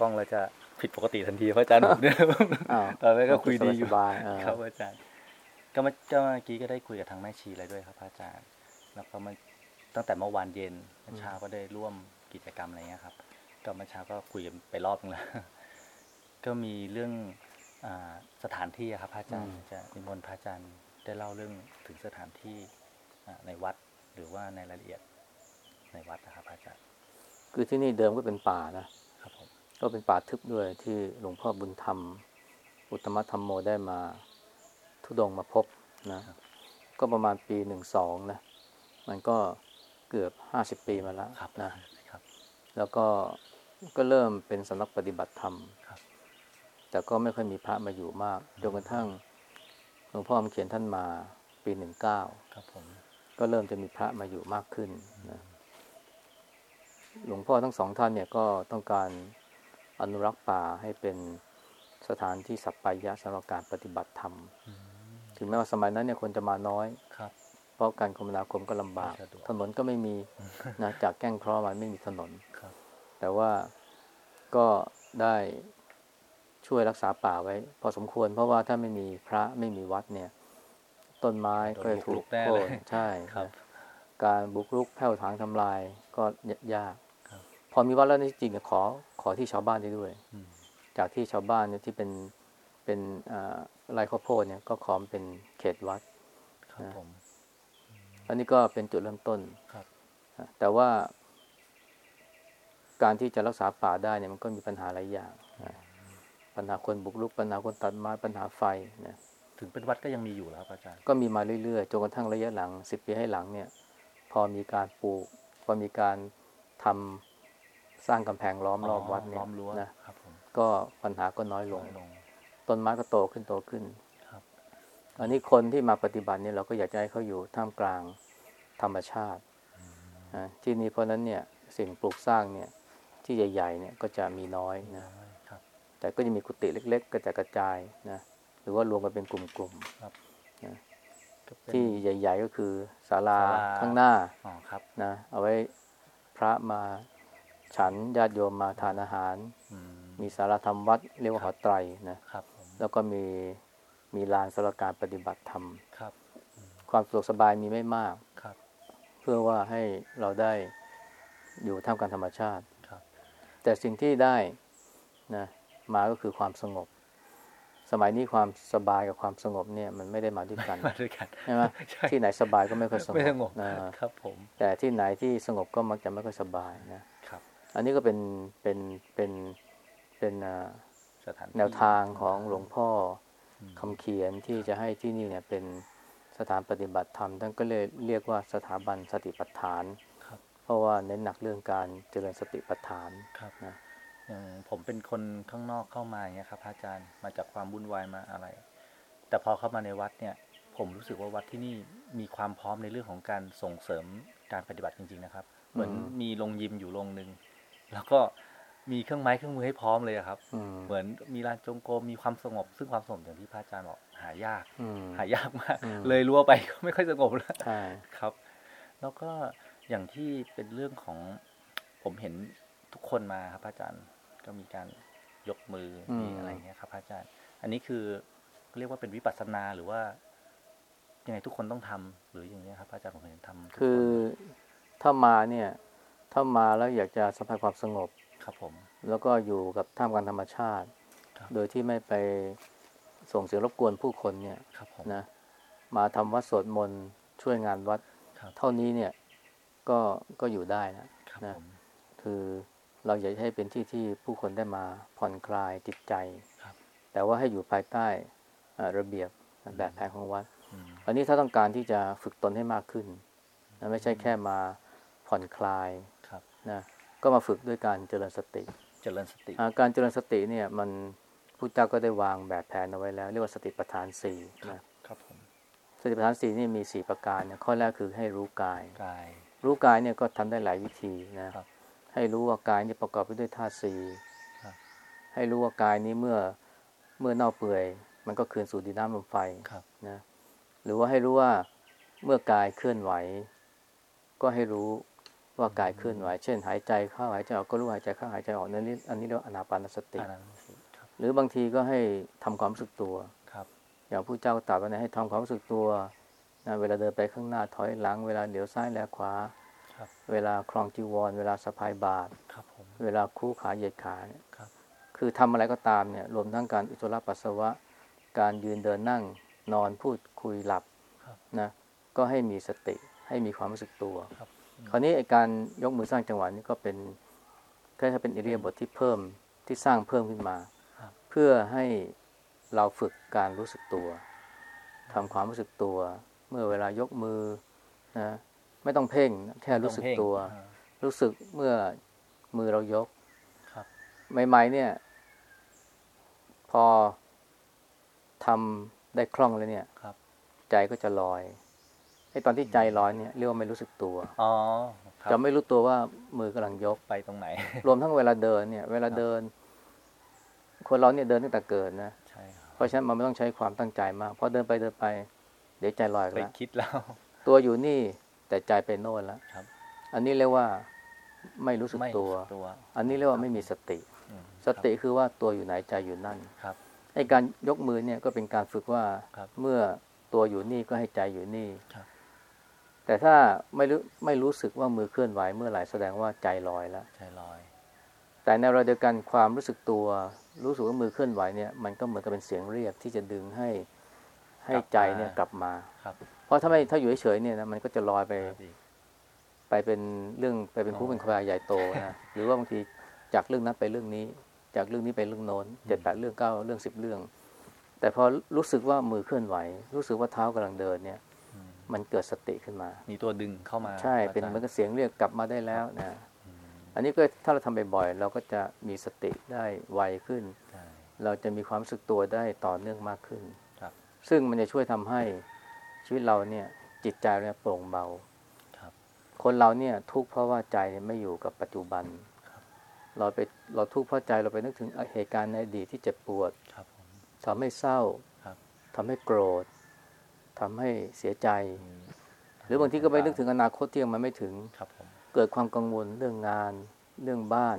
กล้องเราจะผิดปกติทันทีพระอาจารย์เนี่ยอ้าวตอนแรกก็คุยดีอยู่สบายๆเออครับอาจารย์ก็เมื่อก็เมื่อกี้ก็ได้คุยกับทางแม่ชีอะไรด้วยครับพระอาจารย์ แล้วก็มาตั้งแต่เมื่อวานเย็นเมื่อเช้าก็ได้ร่วมกิจกรรมอะไรเงี้ยครับ ก็เมื่อเช้าก็คุยกันไปรอบนึงแล้ว ก็มีเรื่องอาสถานที่อะครับพระอาจารย์จะนิมนต์พระอาจารย์ได้เล่าเรื่องถึงสถานที่อ่าในวัดหรือว่าในรายละเอียดในวัดนะครับพระอาจารย์ คือที่นี่เดิมก็เป็นป่านะครับผม ก็เป็นป่าทึบด้วยที่หลวงพ่อบุญธรรม อุตตมธรรมโมได้มาทุดงค์มาพบนะก็ประมาณปีหนึ่งสองนะ มันก็เกือบห้าสิบปีมาแล้วครับนะครับแล้วก็ก็เริ่มเป็นสำนักปฏิบัติธรรมครับแต่ก็ไม่ค่อยมีพระมาอยู่มากจนกระทั่งหลวงพ่อมาเขียนท่านมาปีหนึ่งเก้าครับผมก็เริ่มจะมีพระมาอยู่มากขึ้นนะหลวงพ่อทั้งสองท่านเนี่ยก็ต้องการ อนุรักษ์ป่าให้เป็นสถานที่สัปปายะสำหรับการปฏิบัติธรรมอืมถึงแม้ว่าสมัยนั้นเนี่ยคนจะมาน้อยครับเพราะการคมนาคมก็ลำบากไม่สะดวกถนนก็ไม่มีนะจากแก้งเคราะห์มาไม่มีถนนครับ แต่ว่าก็ได้ช่วยรักษาป่าไว้ พอสมควร เพราะว่าถ้าไม่มีพระไม่มีวัดเนี่ย ต้นไม้ก็จะถูกแน่โค่เลยนใช่ครับ การบุกรุกแผ่วถางทำลายก็ยากครับ พอมีวัดแล้วนี่จริงๆเนี่ยขอขอที่ชาวบ้านได้ด้วยอืมจากที่ชาวบ้านเนี่ยที่เป็นเป็นอ่าไร่ข้าวโพดเนี่ยก็ขอมเป็นเขตวัดครับผมอันนี้ก็เป็นจุดเริ่มต้นครับนะแต่ว่า การที่จะรักษาป่าได้เนี่ยมันก็มีปัญหาหลายอย่างนะปัญหาคนบุกรุกปัญหาคนตัดไม้ปัญหาไฟนะถึงเป็นวัดก็ยังมีอยู่แล้วครับอาจารย์ก็มีมาเรื่อยๆจนกระทั่งระยะหลังสิบปีให้หลังเนี่ย พอมีการปลูกพอมีการทำ สร้างกำแพงล้อมรอบวัดเนี่ล้ยอมรั้วนะครับผมก็ปัญหาก็น้อยลงน้อยลง ต้นไม้ก็โตขึ้นโตขึ้นครับอันนี้คนที่มาปฏิบัติเนี่ยเราก็อยากจะให้เขาอยู่ท่ามกลางธรรมชาตินะที่นี่เพราะฉะนั้นเนี่ยสิ่งปลูกสร้างเนี่ยที่ใหญ่ๆเนี่ยก็จะมีน้อยนะครับแต่ก็จะมีกุฏิเล็ก ๆ กระจายกระจายนะหรือว่ารวมกันเป็นกลุ่มก็เป็นๆที่ใหญ่ ๆ ก็คือศาลาศาลาข้างหน้าอ๋อครับนะเอาไว้พระมา ฉันญาติโยมมาทานอาหารอืมมีสาราธรรมวัดเรียกว่าหอไตรนะครับผมแล้วก็มีมีลานสำหรับการปฏิบัติธรรมครับความสะดวกสบายมีไม่มากครับ เพื่อว่าให้เราได้อยู่ท่ามกลางธรรมชาติครับ แต่สิ่งที่ได้นะมาก็คือความสงบ สมัยนี้ความสบายกับความสงบเนี่ย มันไม่ได้มาด้วยกันมาด้วยกันใช่ไหมใช่ที่ไหนสบายก็ไม่ค่อยสงบไม่สงบนะครับผมแต่ที่ไหนที่สงบก็มักจะไม่ค่อยสบายนะครับ อันนี้ก็เป็นเป็นเป็นเป็นอ่าสถานที่แนวทางของหลวงพ่ออืมคำเขียนที่จะให้ที่นี่เนี่ยเป็นสถานปฏิบัติธรรมท่านก็เลยเรียกว่าสถาบันสติปัฏฐานครับเพราะว่าเน้นหนักเรื่องการเจริญสติปัฏฐานครับนะอย่างผมเป็นคนข้างนอกเข้ามาอย่างเงี้ยครับพระอาจารย์มาจากความวุ่นวายมาอะไร แต่พอเข้ามาในวัดเนี่ย ผมรู้สึกว่าวัดที่นี่มีความพร้อมในเรื่องของการส่งเสริมการปฏิบัติจริง ๆ นะครับ เหมือนมีโรงยิมอยู่โรงหนึ่ง แล้วก็มีเครื่องไม้เครื่องมือให้พร้อมเลยอะครับอืมเหมือนมีลานจงกรมมีความสงบ ซึ่งความสงบอย่างที่พระอาจารย์บอกหายากอืมหายากมากอืมเลยรั้วไปก็ไม่ค่อยสงบแล้วใช่ครับ แล้วก็อย่างที่เป็นเรื่องของผมเห็นทุกคนมาครับพระอาจารย์ก็มีการยกมืออมมีอะไรอย่างเงี้ยครับพระอาจารย์ อันนี้คือเรียกว่าเป็นวิปัสสนาหรือว่ายังไงทุกคนต้องทำหรืออย่างเงี้ยครับพระอาจารย์ผมเห็นทำทุกคือคนถ้ามาเนี่ย ถ้ามาแล้วอยากจะสัมผัสความสงบครับผม แล้วก็อยู่กับท่ามกลางธรรมชาติครับโดยที่ไม่ไปส่งเสียงรบกวนผู้คนเนี่ยครับผมนะมาทำวัดสวดมนต์ช่วยงานวัดครับเท่านี้เนี่ยก็ก็อยู่ได้นะครับนะผมคือเราอยากให้เป็นที่ที่ผู้คนได้มาผ่อนคลายจิตใจครับแต่ว่าให้อยู่ภายใต้เอ่อระเบียบแบบแผนของวัดอืมอันนี้ถ้าต้องการที่จะฝึกตนให้มากขึ้นนะไม่ใช่แค่มาผ่อนคลายครับ นะก็มาฝึกด้วยการเจริญสติ เจริญสติอ่าการเจริญสติเนี่ยมันพุทธเจ้าก็ได้วางแบบแผนเอาไว้แล้ว เรียกว่าสติปัฏฐานสี่ครับนะครับผมสติปัฏฐานสี่นี่มีสี่ประการเนี่ยข้อแรกคือให้รู้กายกาย รู้กายเนี่ยก็ทำได้หลายวิธีนะครับให้รู้ว่ากายเนี่ยประกอบไปด้วยธาตุสี่ครับให้รู้ว่ากายนี้เมื่อเมื่อเน่าเปื่อย มันก็คืนสู่ดินน้ำลมไฟครับนะหรือว่าให้รู้ว่าเมื่อกายเคลื่อนไหว ก็ให้รู้ ว่ากายเคลื่อนไหว เช่น หายใจเข้าหายใจออกก็รู้หายใจเข้าหายใจออกนั่นนี่อันนี้เรียกว่าอนาปานสติอันนั้นครับหรือบางทีก็ให้ทำความรู้สึกตัวครับอย่างผู้เจ้าก็ตรัสไว้นะให้ทำความรู้สึกตัวนะเวลาเดินไปข้างหน้าถอยหลัง เวลาเหลียวซ้ายแลขวาครับเวลาคลองจีวร เวลาสะพายบาตรครับผมเวลาคู่ขาเหยียดขาเนี่ยครับคือทำอะไรก็ตามเนี่ยรวมทั้งการอุจจาระปัสสาวะ การยืนเดินนั่งนอนพูดคุยหลับครับนะก็ให้มีสติให้มีความรู้สึกตัว ครับคราวนี้ไอ้การยกมือสร้างจังหวะนี้ก็เป็นแค่เป็นอิเรียาบทที่เพิ่มที่สร้างเพิ่มขึ้นมาครับเพื่อให้เราฝึกการรู้สึกตัวทำความรู้สึกตัว เมื่อเวลายกมือนะไม่ต้องเพ่งแค่รู้สึกตัวอ่ารู้สึกเมื่อมือเรายกครับใหม่ๆเนี่ย พอทำได้คล่องแล้วเนี่ยครับใจก็จะลอย ไอ้ตอนที่ใจลอยเนี่ยเรียกว่าไม่รู้สึกตัวอ๋อครับจะไม่รู้ตัวว่ามือกำลังยกไปตรงไหน รวมทั้งเวลาเดินเนี่ย เวลาครับเดิน คนเราเนี่ยเดินตั้งแต่เกิดนะใช่ครับเพราะฉะนั้นมันไม่ต้องใช้ความตั้งใจมากพอเดินไปเดินไป เดี๋ยวใจลอยอีกไปแล้วคิดแล้ว ตัวอยู่นี่แต่ใจไปโน่นแล้วครับ อันนี้เรียกว่าไม่รู้สึกไม่ตัวรู้สึกตัว อันนี้เรียกว่าไม่มีสติอืมสติคือว่าตัวอยู่ไหนใจอยู่นั่นครับไอ้การยกมือเนี่ยก็เป็นการฝึกว่าครับเมื่อตัวอยู่นี่ก็ให้ใจอยู่นี่ครับ แต่ถ้าไม่รู้ไม่รู้สึกว่ามือเคลื่อนไหวเมื่อไหร่แสดงว่าใจลอยแล้วใจลอย แต่ในเวลาเดียวกันความรู้สึกตัว รู้สึกว่ามือเคลื่อนไหวเนี่ยมันก็เหมือนกับเป็นเสียงเรียกที่จะดึงให้ให้กลับใจมาเนี่ยกลับมาครับ เพราะถ้าไม่ถ้าอยู่เฉยๆเนี่ยนะมันก็จะลอยไปครับอีกไปเป็นเรื่องไปเป็นผู้อ๋อเป็นควายใหญ่โตนะหรือว่าบางทีจากเรื่องนั้นไปเรื่องนี้ จากเรื่องนี้ไปเรื่องโน้นเจ็ดแปดเรื่องเก้าเรื่องสิบเรื่อง แต่พอรู้สึกว่ามือเคลื่อนไหว รู้สึกว่าเท้ากำลังเดินเนี่ยอื มมันเกิดสติขึ้นมา มีตัวดึงเข้ามาใช่เป็นอาจารย์เหมือนกับเสียงเรียกกลับมาได้แล้วนะอืมอันนี้ก็ถ้าเราทำบ่อยๆเราก็จะมีสติได้ไวขึ้นใช่เราจะมีความรู้สึกตัวได้ต่อเนื่องมากขึ้นครับซึ่งมันจะช่วยทำให้ชีวิตเราเนี่ยจิตใจเนี่ยโปร่งเบาครับคนเราเนี่ยทุกข์เพราะว่าใจไม่อยู่กับปัจจุบันครับเราไปเราทุกข์เพราะใจเราไปนึกถึงเหตุการณ์ในอดีตที่เจ็บปวดครับผมทำให้เศร้าครับทำให้โกรธ ทำให้เสียใจอืมหรือบางทีก็ไปนึกถึงอนาคตที่ยังมาไม่ถึงครับผมเกิดความกังวลเรื่องงาน เรื่องบ้าน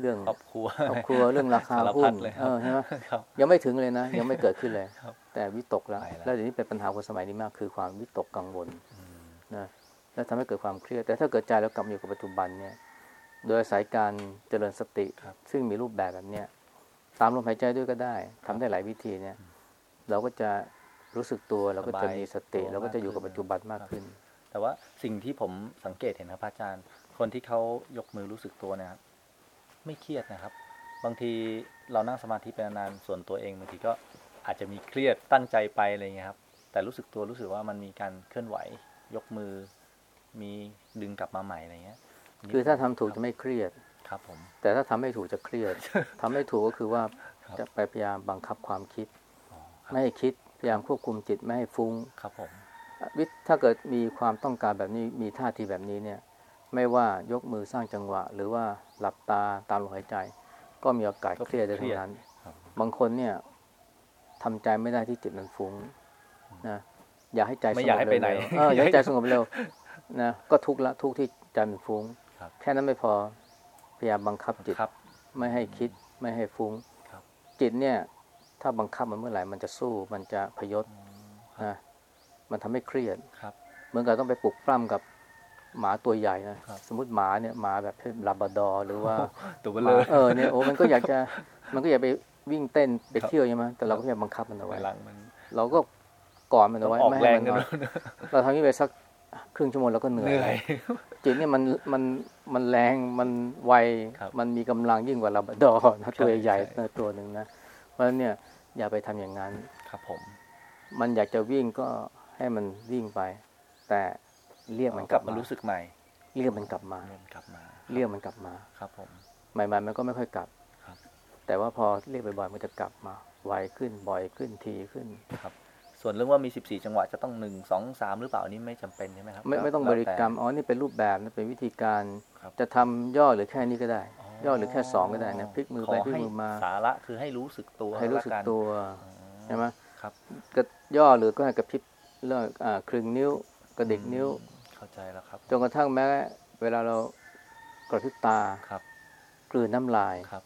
เรื่องครอบครัวครอบครัวเรื่องราคาสารหุ้พันดเลยคเอรับอใช่ไหมครับยังไม่ถึงเลยนะ ยังไม่เกิดขึ้นเลยครับแต่วิตกแล้วไปแล้ว แล้วเดี๋ยวนี้เป็นปัญหาคนสมัยนี้มาก คือความวิตกกังวลอืมนะแล้วทำให้เกิดความเครียด แต่ถ้าเกิดใจเรากลับมาอยู่กับปัจจุบันเนี่ย โดยอาศัยการเจริญสติครับซึ่งมีรูปแบบแบบเนี้ยตามลมหายใจด้วยก็ได้ทำได้หลายวิธีเนี่ย เราก็จะ รู้สึกตัวเราก็จะมีสติสบายตัวเราก็จะอยู่กับมากขึ้นปัจจุบันมากขึ้น แต่ว่าสิ่งที่ผมสังเกตเห็นครับพระอาจารย์ คนที่เขายกมือรู้สึกตัวเนะครับไม่เครียดนะครับ บางทีเรานั่งสมาธิไปนานๆส่วนตัวเองบางทีก็อาจจะมีเครียดตั้งใจไปอะไรเงี้ยครับ แต่รู้สึกตัวรู้สึกว่ามันมีการเคลื่อนไหวยกมือ มีดึงกลับมาใหม่อะไรเงี้ย คือถ้าทำถูกจะไม่เครียดครับผมแต่ถ้าทำไม่ถูกจะเครียดทำไม่ถูกก็คือว่าครับจะไปพยายามบังคับความคิดอ๋อครับไม่ให้คิด พยายามควบคุมจิตไม่ให้ฟุ้งครับผมวิถ้าเกิดมีความต้องการแบบนี้มีท่าทีแบบนี้เนี่ย ไม่ว่ายกมือสร้างจังหวะ หรือว่าหลับตาตามลมหายใจ ก็มีโอกาสเครียดได้ทั้งนั้นครับบางคนเนี่ยทำใจไม่ได้ที่จิตมันฟุ้งนะอยากให้ใจสไม่งอยากบให้ไปไหนเร็วๆเอออยากให้ใจสงบเร็วนะก็ทุกข์ละทุกข์ที่ใจมันฟุ้งครับแค่นั้นไม่พอพยายามบังคับจิตครับไม่ให้คิดไม่ให้ฟุ้งครับจิตเนี่ย ถ้าบังคับมันเมื่อไหร่มันจะสู้มันจะพยศอืมนะมันทำให้เครียดครับเหมือนกับต้องไปปลุกปล้ำกับหมาตัวใหญ่นะครับสมมติหมาเนี่ยหมาแบบลาบราดอร์หรือว่าตัวเบหลมาอเออเนี่ยโอ้มันก็อยากจะมันก็อยากไปวิ่งเต้นไปครับเที่ยวใช่ไหมแต่เราก็พยายามบังคับมันเอาไว้ไว้หลังมันเราก็กอดมันต้อเอางไว้ออกไม่แรให้งมันกันนอด้วนยนะเราทำนี้ไปสักครึ่งชั่วโมงเราก็เหนื่อยเหนื่อยจิตเนี่ยมันมันมันแรงมันไวครับมันมีกำลังยิ่งกว่าลาบราดอร์นะตัวใหญ่ใช่ๆตัวหนึ่งนะเพราะฉะนั้นเนี่ย อย่าไปทำอย่างนั้นครับผม มันอยากจะวิ่งก็ให้มันวิ่งไป แต่เรียกมันกกลัลับบมามารู้สึกใหม่ เรียกมันกลับมาเริ่มกลับมาเรียกมันกลับมาครับผมใหม่ๆมันก็ไม่ค่อยกลับครับ แต่ว่าพอเรียกบ่อยๆมันจะกลับมาไวขึ้นบ่อยขึ้นทีขึ้นครับ ส่วนเรื่องว่ามี 14 จังหวะจะต้อง 1 2 3 หรือเปล่าอันนี้ไม่จำเป็นใช่ไหมครับไม่ไม่ต้องบแล้วริแต่กรรมอ๋อนี่เป็นรูปแบบนะเป็นวิธีการครับจะทำย่อหรือแค่นี้ก็ได้ ย่อหรือแค่สองก็ได้นะพลิกมือไปขพลิกให้มือมาสาระคือให้รู้สึกตัวให้รู้สึกแล้นตัวอ๋อใช่ไหมครับกระย่อหรือก็ให้กระพริบเรื่องอ่าครึ่งนิ้วกระดิกนิ้วเข้าใจแล้วครับจนกระทั่งแม้ เวลาเรากระพริบตาครับกลืนน้ำลายครับ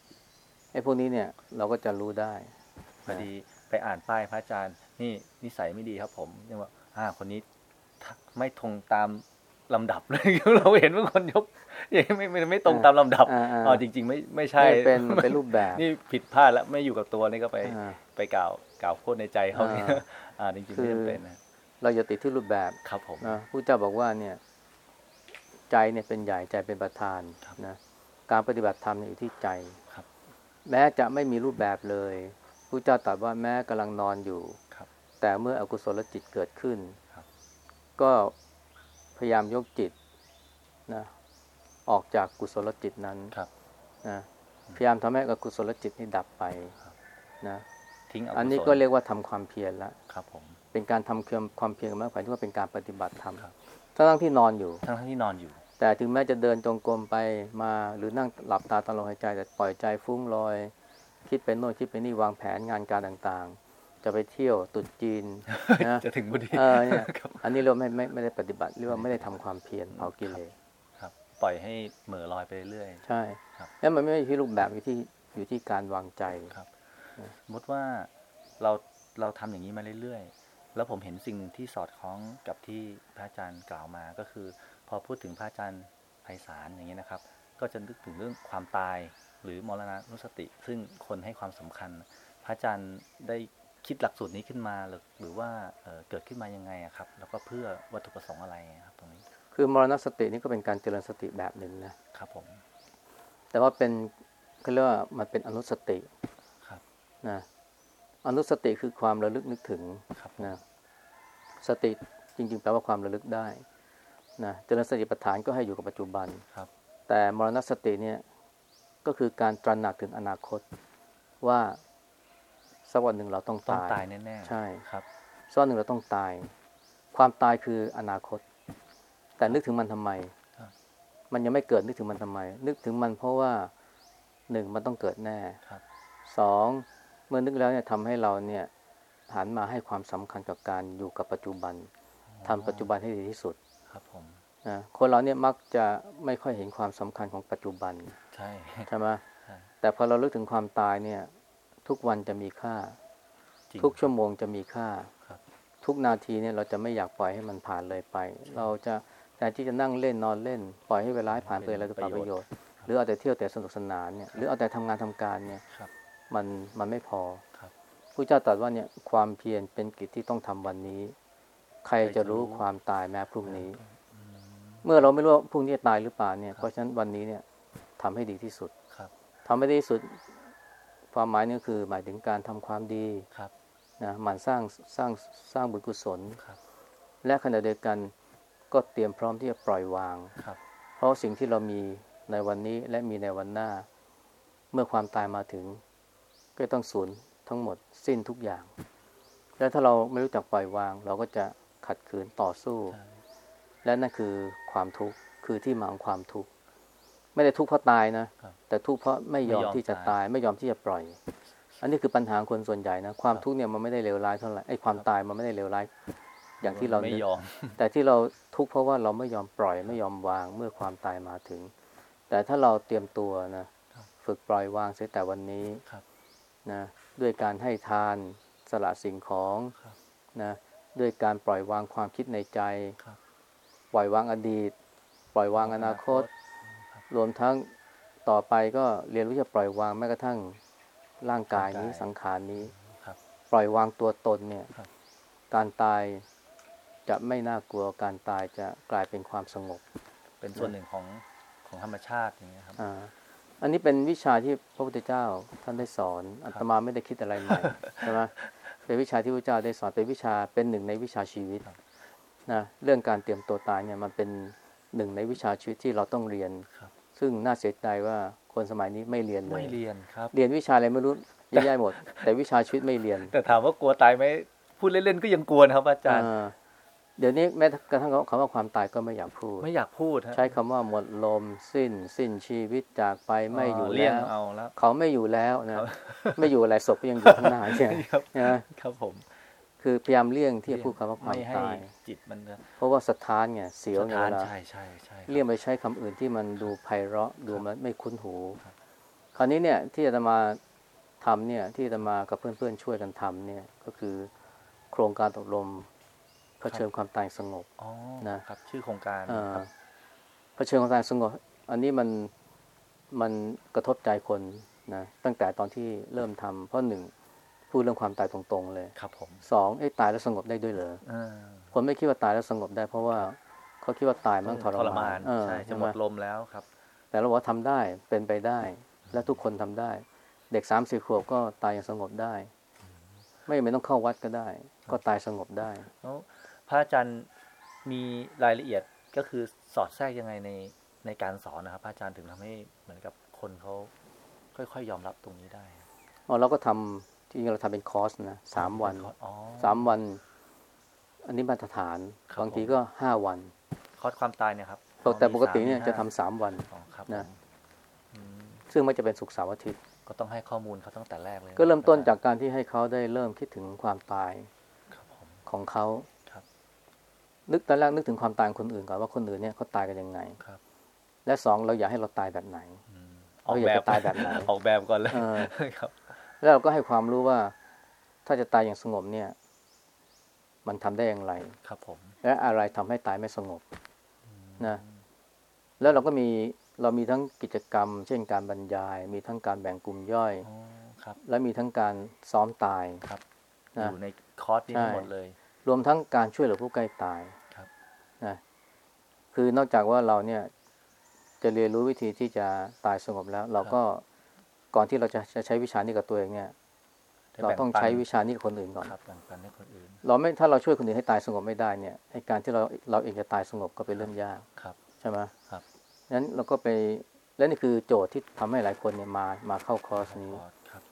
ไอ้พวกนี้เนี่ยเราก็จะรู้ได้พอดีไปอ่านป้ายพระอาจารย์ นี่นิสัยไม่ดีครับผมเนี่ยว่าอ่าคนนี้ถ้าไม่ทงตาม ลำดับเลยเราเห็นว่าคนยกยังไม่ไม่ไม่ตรงตามลำดับอ่าอ่าอ๋อจริง ๆ ไม่ไม่ใช่นี่เป็นเป็นรูปแบบนี่ผิดพลาดแล้วไม่อยู่กับตัวนี่ก็ไปอ่าไปกล่าวกล่าวโทษในใจเขาเนี่ยอ่าอ่าจริงๆคือไม่จำเป็นนะเราอย่าติดที่รูปแบบครับผมนะผู้เจ้าบอกว่าเนี่ย ใจเนี่ยเป็นใหญ่ใจเป็นประธานครับนะการปฏิบัติธรรมเนี่ยอยู่ที่ใจครับ แม้จะไม่มีรูปแบบเลยผู้เจ้าตรัสว่าแม้กำลังนอนอยู่ครับ แต่เมื่ออกุศลจิตเกิดขึ้นครับก็ พยายามยกจิตนะออกจากกุศลจิตนั้นครับนะพยายามทำให้อกุศลจิตนี่ดับไปครับนะทิ้งเาอันนี้ศลก็เรียกว่าทำความเพียรละครับผมเป็นการทำความความเพียรมากกว่าที่ว่าเป็นการปฏิบัติธรรมครับทั้งๆที่นอนอยู่ทั้งๆที่นอนอยู่ แต่ถึงแม้จะเดินจงกรมไปมาหรือนั่งหลับตาตลอดหายใจแต่ปล่อยใจฟุ้งลอย คิดเป็นโน่นคิดเป็นนี่วางแผนงานการต่างๆ จะไปเที่ยวตรุดจีนนะจะถึงพอดีเออเนี่ยครับอันนี้เราไม่ไม่ไม่ได้ปฏิบัติเรียกว่าไม่ได้ทำความเพียรเผากิเลสครับ ปล่อยให้เหม่อลอยไปเรื่อยใช่ครับแล้วมันไม่ได้อยู่ที่รูปแบบอยู่ที่อยู่ที่การวางใจครับสมมติว่าเราเราทำอย่างนี้มาเรื่อยๆ แล้วผมเห็นสิ่งหนึ่งที่สอดคล้องกับที่พระอาจารย์กล่าวมาก็คือ พอพูดถึงพระอาจารย์ไพศาลอย่างนี้ยนะครับ ก็จะนึกถึงเรื่องความตายหรือมรณะนุสติ ซึ่งคนให้ความสำคัญ พระอาจารย์ได้ คิดหลักสูตรนี้ขึ้นมาหรือหรือว่าเอ่อเกิดขึ้นมายังไงอะครับ แล้วก็เพื่อวัตถุประสงค์อะไรครับตรงนี้ คือมรณสตินี่ก็เป็นการเจริญสติแบบหนึ่งนะครับผม แต่ว่าเป็นเขาเรียกว่ามันเป็นอนุสติครับนะอนุสติคือความระลึกนึกถึงครับนะสติจริง ๆ แปลว่าความระลึกได้นะเจริญสติปัฏฐานก็ให้อยู่กับปัจจุบันครับ แต่มรณสติเนี่ยก็คือการตระหนักถึงอนาคตว่า สักวันหนึ่งเราต้องต้องตายตายแน่ๆใช่ครับสักวันหนึ่งเราต้องตาย ความตายคืออนาคต แต่นึกถึงมันทำไมครับมันยังไม่เกิดนึกถึงมันทำไม นึกถึงมันเพราะว่าหนึ่งมันต้องเกิดแน่ครับสองเมื่อนึกแล้วเนี่ยทำให้เราเนี่ยหันมาให้ความสำคัญกับการอยู่กับปัจจุบันทำปัจจุบันให้ดีที่สุดครับผมนะคนเราเนี่ยมักจะไม่ค่อยเห็นความสำคัญของปัจจุบัน ใช่ใช่ไหมใช่แต่พอเราลึกถึงความตายเนี่ย ทุกวันจะมีค่าจริงทุกชั่วโมงจะมีค่าครับทุกนาทีเนี่ยเราจะไม่อยากปล่อยให้มันผ่านเลยไป เราจะแทนที่จะนั่งเล่นนอนเล่น ปล่อยให้เวลาให้ผ่านไปเลยแล้วเปล่าประโยชน์ หรือเอาแต่เที่ยวแต่สนุกสนานเนี่ยหรือเอาแต่ทำงานทำการเนี่ยครับมันมันไม่พอครับผู้เจ้าตรัสว่าเนี่ยความเพียรเป็นกิจที่ต้องทำวันนี้ ใครจะรู้ความตายแม้พรุ่งนี้ เมื่อเราไม่รู้ว่าพรุ่งนี้จะตายหรือเปล่าเนี่ยเพราะฉะนั้นวันนี้เนี่ยทำให้ดีที่สุดครับทำให้ดีที่สุด ความหมายนี่คือหมายถึงการทำความดีครับนะหมั่นสร้างสร้างสร้างบุญกุศลครับ และขณะเดียวกันก็เตรียมพร้อมที่จะปล่อยวางครับ เพราะสิ่งที่เรามีในวันนี้และมีในวันหน้า เมื่อความตายมาถึง ก็ต้องสูญทั้งหมดสิ้นทุกอย่าง แล้วถ้าเราไม่รู้จักปล่อยวาง เราก็จะขัดขืนต่อสู้ใช่และนั่นคือความทุกข์คือที่มาของความทุกข์ ไม่ได้ทุกข์เพราะตายนะครับแต่ทุกข์เพราะไม่ยอมไม่ยอมที่จะตายตาย ไม่ยอมที่จะปล่อย อันนี้คือปัญหาคนส่วนใหญ่นะ ความทุกข์เนี่ยมันไม่ได้เลวร้ายเท่าไหร่ไอ้ความตายมันไม่ได้เลวร้ายอย่างที่เราไม่นึกยอม แต่ที่เราทุกข์เพราะว่าเราไม่ยอมปล่อย ไม่ยอมวางเมื่อความตายมาถึง แต่ถ้าเราเตรียมตัวนะครับฝึกปล่อยวางเสียแต่วันนี้ครับนะด้วยการให้ทานสละสิ่งของครับนะด้วยการปล่อยวางความคิดในใจครับปล่อยวางอดีต ปล่อยวางอนาคตค รับรวมทั้งต่อไปก็เรียนรู้จะปล่อยวางแม้กระทั่งร่างกายนี้ร่างกายสังขารนี้ครับปล่อยวางตัวตนเนี่ยครับการตายจะไม่น่ากลัวการตายจะกลายเป็นความสงบ เป็นส่วนหนึ่งของของธรรมชาติอย่างเงี้ยครับอ่าอันนี้เป็นวิชาที่พระพุทธเจ้าท่านได้สอนอาตมาไม่ได้คิดอะไรใหม่ใช่ไหมเป็นวิชาที่พระเจ้าได้สอนเป็นวิชาเป็นหนึ่งในวิชาชีวิตครับนะเรื่องการเตรียมตัวตายเนี่ยมันเป็นหนึ่งในวิชาชีวิตที่เราต้องเรียนครับ ซึ่งน่าเสียใจว่าคนสมัยนี้ไม่เรียนเลยไม่เรียนครับ เรียนวิชาอะไรไม่รู้เยอะแยะหมด แต่วิชาชีวิตไม่เรียน แต่ถามว่ากลัวตายไหมพูดเล่นๆก็ยังกลัวนะครับอาจารย์เออเดี๋ยวนี้แม้กระทั่งคำว่าความตายก็ไม่อยากพูด ไม่อยากพูดฮะใช้คำว่าหมดลมสิ้น สิ้นชีวิตจากไปไม่อยู่เลี่ยแล้งวเอาแล้วเขาไม่อยู่แล้วนะครับไม่อยู่อะไรศพก็ยังอยู่ข้างหน้าใช่ไหมครับนะครับผม คือพยายามเลี่ยงที่จะพูดคำว่าความไม่ให้ตายจิตมันจะเพราะว่าสถานไงเสียวสไงถานเวลาใช่ใช่ใช่ครับเลี่ยงไปใช้คำอื่นที่มันดูไพเราะดูครับมันไม่คุ้นหูครับคราวนี้เนี่ยที่อาตมาทำเนี่ยที่อาตมากับเพื่อนๆช่วยกันทำเนี่ยก็คือโครงการอบรมเผชิญความตายสงบอ๋อนะครับชื่อโครงการเอ่อครับเผชิญความตายสงบ อันนี้มันมันกระทบใจคนนะตั้งแต่ตอนที่เริ่มทำเพราะหนึ่ง พูดเรื่องความตายตรงๆเลยครับผมสองเอ้ตายแล้วสงบได้ด้วยเหรอเออคนไม่คิดว่าตายแล้วสงบได้ เพราะว่าเขาคิดว่าตายมันต้องทรมานนเออใช่จะใช่หไหมมดลมแล้วครับ แต่เราบอกว่าทำได้เป็นไปได้ และทุกคนทำได้ เด็กสามสี่ขวบก็ตายอย่างสงบได้ ไม่จำเป็นต้องเข้าวัดก็ได้ ก็ตายสงบได้แล้วพระอาจารย์มีรายละเอียดก็คือสอดแทรกยังไงในในการสอนนะครับพระอาจารย์ถึงทำให้เหมือนกับคนเขาค่อยๆยอมรับตรงนี้ได้อ๋อเราก็ทำ ที่จริงเราทำเป็นคอร์สนะสามวันอ๋อสามวัน อันนี้มาตรฐานครับบางทีผมก็ห้าวัน คอร์สความตายเนี่ยครับแต่ปกติเนี่ยมีจะสาทำมสามวันอ๋อครับนะผมอืมซึ่งไม่จะเป็นศุกร์เสาร์อาทิตย์ ก็ต้องให้ข้อมูลเขาตั้งแต่แรกเลย ก็เริ่มต้นจากการที่ให้เขาได้เริ่มคิดถึงความตายครับผมของเขาครับนึกตอนแรกนึกถึงความตายของคนอื่นก่อนว่าคนอื่นเนี่ยเขาตายกันยังไงครับ และสองเราอยากให้เราตายแบบไหนอืมเราอยากจะตายแบบไหนออกแบบก่อนเลยเออครับ แล้วเราก็ให้ความรู้ว่าถ้าจะตายอย่างสงบเนี่ย มันทำได้อย่างไรครับผม และอะไรทำให้ตายไม่สงบนะแล้วเราก็มีเรามีทั้งกิจกรรม เช่นการบรรยาย มีทั้งการแบ่งกลุ่มย่อยอ๋อครับ และมีทั้งการซ้อมตายครับนะอยู่ในคอร์สนี้ใช่ทั้งหมดเลย รวมทั้งการช่วยเหลือผู้ใกล้ตายครับนะคือนอกจากว่าเราเนี่ยจะเรียนรู้วิธีที่จะตายสงบแล้ว เราก็ ก่อนที่เราจะจะใช้วิชานี้กับตัวเองเนี่ยได้เราแบ่ต้องปันใช้วิชานี้กับคนอื่นก่อนครับแบ่งปันให้คนอื่น เราไม่ถ้าเราช่วยคนอื่นให้ตายสงบไม่ได้เนี่ยไอการที่เราเราเองจะตายสงบก็เป็นเรื่องยากครับใช่ไหมครับนั้นเราก็ไปและนี่คือโจทย์ที่ทำให้หลายคนเนี่ยมามาเข้าคอร์สนี้ครับ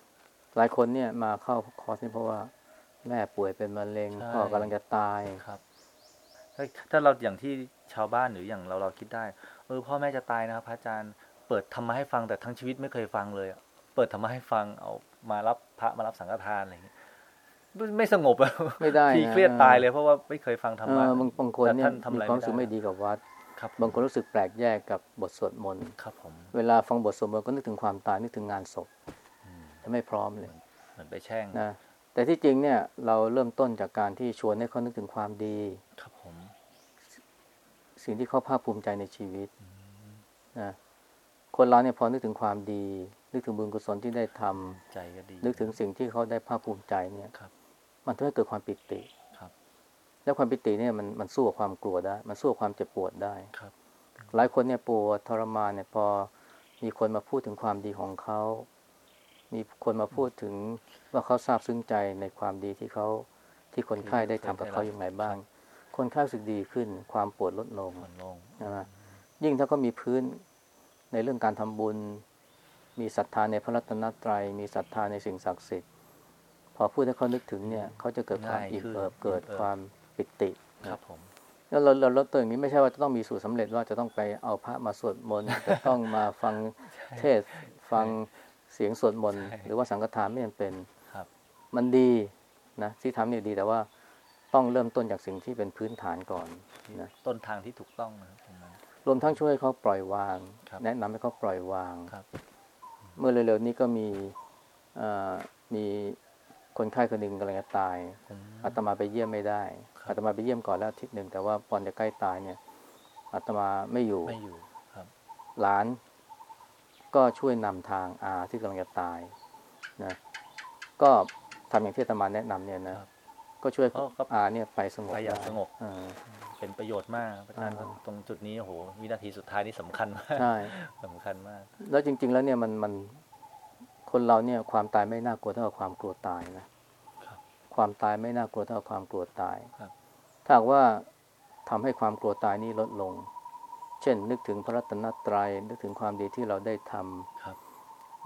หลายคนเนี่ยมาเข้าคอร์สนี้เพราะว่าแม่ป่วยเป็นมะเร็งใช่พ่อกำลังจะตายครับถ้าถ้าเราอย่างที่ชาวบ้านหรืออย่างเราเราคิดได้ เออพ่อแม่จะตายนะครับพระอาจารย์เปิดธรรมะให้ฟังแต่ทั้งชีวิตไม่เคยฟังเลยอะ เปิดธรรมะให้ฟังเอามารับพระมารับสังฆทานอะไรอย่างเงี้ยไม่ไม่สงบอะไม่ได้ทีนะเครียดตายเลยเพราะว่าไม่เคยฟังธรรเอมะอบางบางคนเนี่ยแต่ท่านทำมีอะไรความรู้สึกไม่ไม่ได้ดีกับวัดครับบางคนรู้สึกแปลกแยกกับบทสวดมนต์ครับผมเวลาฟังบทสวดมนต์ก็นึกถึงความตายนึกถึงงานศพอืมจะไม่พร้อมเลยเหมือนไปแช่งนะแต่ที่จริงเนี่ยเราเริ่มต้นจากการที่ชวนให้เขานึกถึงความดี ครับผม สิ่งที่เขาภาคภูมิใจในชีวิตนะคนเราเนี่ยพอนึกถึงความดี นึกถึงบุญกุศลที่ได้ทำใจก็ดี นึกถึงสิ่งที่เขาได้ภาคภูมิใจเนี่ยครับมันทำให้เกิดความปิติครับ แล้วความปิติเนี่ยมันมันสู้กับความกลัวได้ มันสู้กับความเจ็บปวดได้ครับ หลายคนเนี่ยปวดทรมานเนี่ยพอมีคนมาพูดถึงความดีของเขา มีคนมาพูดถึงว่าเขาซาบซึ้งใจในความดีที่เขาที่คนไข้ได้ทำกับเขาอย่างไรบ้าง คนไข้รู้สึกดีขึ้น ความปวดลดลงมันโลงใช่ไหมยิ่งถ้าเขามีพื้นในเรื่องการทำบุญ มีศรัทธาในพระรัตนตรัย มีศรัทธาในสิ่งศักดิ์สิทธิ์ พอพูดให้เขานึกถึงเนี่ยเขาจะเกิดความอิ่มเอิบเกิดความปิติครับผมแล้วเราเราลดตัวอย่างนี้ไม่ใช่ว่าจะต้องมีสูตรสำเร็จว่าจะต้องไปเอาพระมาสวดมนต์จะต้องมาฟังเทศน์ฟังเสียงสวดมนต์ใช่หรือว่าสังฆทานไม่จำเป็นครับมันดีนะที่ทำเนี่ยดีแต่ว่าต้องเริ่มต้นจากสิ่งที่เป็นพื้นฐานก่อนนะต้นทางที่ถูกต้องนะครับตรงนั้นรวมทั้งช่วยให้เขาปล่อยวางครับแนะนำให้เขาปล่อยวางครับ เมื่อเร็วๆนี้ก็มีเอ่อมีคนไข้คนหนึ่งกำลังจะตายผมอาตมาไปเยี่ยมไม่ได้ครับอาตมาไปเยี่ยมก่อนแล้วอาทิตย์หนึ่งแต่ว่าตอนจะใกล้ตายเนี่ยอาตมาไม่อยู่ไม่อยู่ครับหลานก็ช่วยนำทางอาที่กำลังจะตายนะก็ทำอย่างที่อาตมาแนะนำเนี่ยนะครับก็ช่วยเขาก็อาเนี่ยไปสงบไปอย่างได้สงบ เออเป็นประโยชน์มากครับอาจารย์อ่าตรงจุดนี้โอ้โหวินาทีสุดท้ายนี่สำคัญมากใช่สำคัญมาก แล้วจริง ๆ แล้วเนี่ยมันมันคนเราเนี่ยความตายไม่น่ากลัวเท่ากับความกลัวตายนะครับความตายไม่น่ากลัวเท่ากับความกลัวตายครับถ้าหากว่าทำให้ความกลัวตายนี้ลดลง เช่น นึกถึงพระรัตนตรัยนึกถึงความดีที่เราได้ทำครับ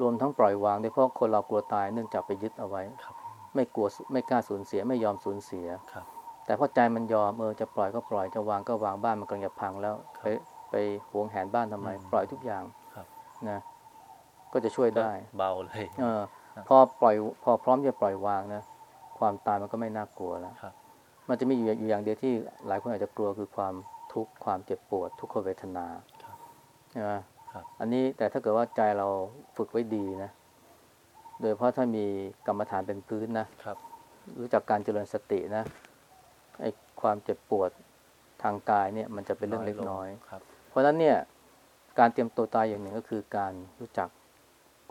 รวมทั้งปล่อยวางโดยเฉพาะคนเรากลัวตายเนื่องจากไปยึดเอาไว้ครับไม่กลัวไม่กล้าสูญเสียไม่ยอมสูญเสียครับ แต่พอใจมันยอมเออจะปล่อยก็ปล่อยจะวางก็วางบ้านมันกำลังจะพังแล้วครับไปไปหวงแหนบ้านทำไมอืมปล่อยทุกอย่างครับนะก็จะช่วยได้เบาเลยเออครับพอปล่อยพอพร้อมจะปล่อยวางนะความตายมันก็ไม่น่ากลัวแล้วครับมันจะมีอยู่อยู่อย่างเดียวที่หลายคนอาจจะกลัวคือความทุกข์ความเจ็บปวด ทุกขเวทนาครับใช่ไหมครับอันนี้แต่ถ้าเกิดว่าใจเราฝึกไว้ดีนะ โดยเฉพาะถ้ามีกรรมฐานเป็นพื้นนะครับรู้จักการเจริญสตินะ ไอ้ความเจ็บปวดทางกายเนี่ยมันจะเป็นเรื่องเล็กน้อยครับ เพราะฉะนั้นเนี่ยการเตรียมตัวตายอย่างหนึ่งก็คือการรู้จัก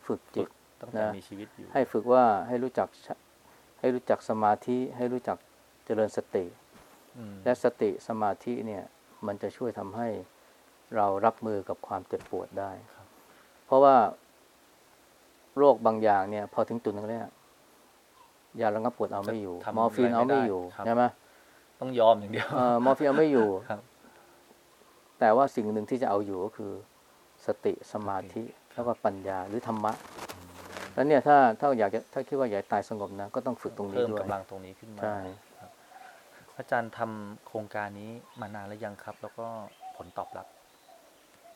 ฝึกจิตตั้งแต่นะมีชีวิตอยู่ให้ฝึกว่าให้รู้จักชะให้รู้จักสมาธิให้รู้จักเจริญสติอืมและสติสมาธิเนี่ย มันจะช่วยทำให้เรารับมือกับความเจ็บปวดได้ เพราะว่าโรคบางอย่างเนี่ย พอถึงจุดนึงเนี่ยยาระงับปวดเอาไม่อยู่ทำมอร์ฟีนเอาไม่อยู่ครับใช่ไหม ต้องยอมอย่างเดียวเอ่อมอร์ฟีนเอาไม่อยู่ครับ แต่ว่าสิ่งหนึ่งที่จะเอาอยู่ก็คือ สติสมาธิแล้วก็ปัญญาหรือธรรมะแล้วเนี่ยถ้าถ้าอยากจะถ้าคิดว่าอยากตายสงบนะ ก็ต้องฝึกตรงนี้เพิ่มด้วยกำลังตรงนี้ขึ้นมาใช่พระอาจารย์ทำโครงการนี้มานานแล้วยังครับ แล้วก็ผลตอบรับ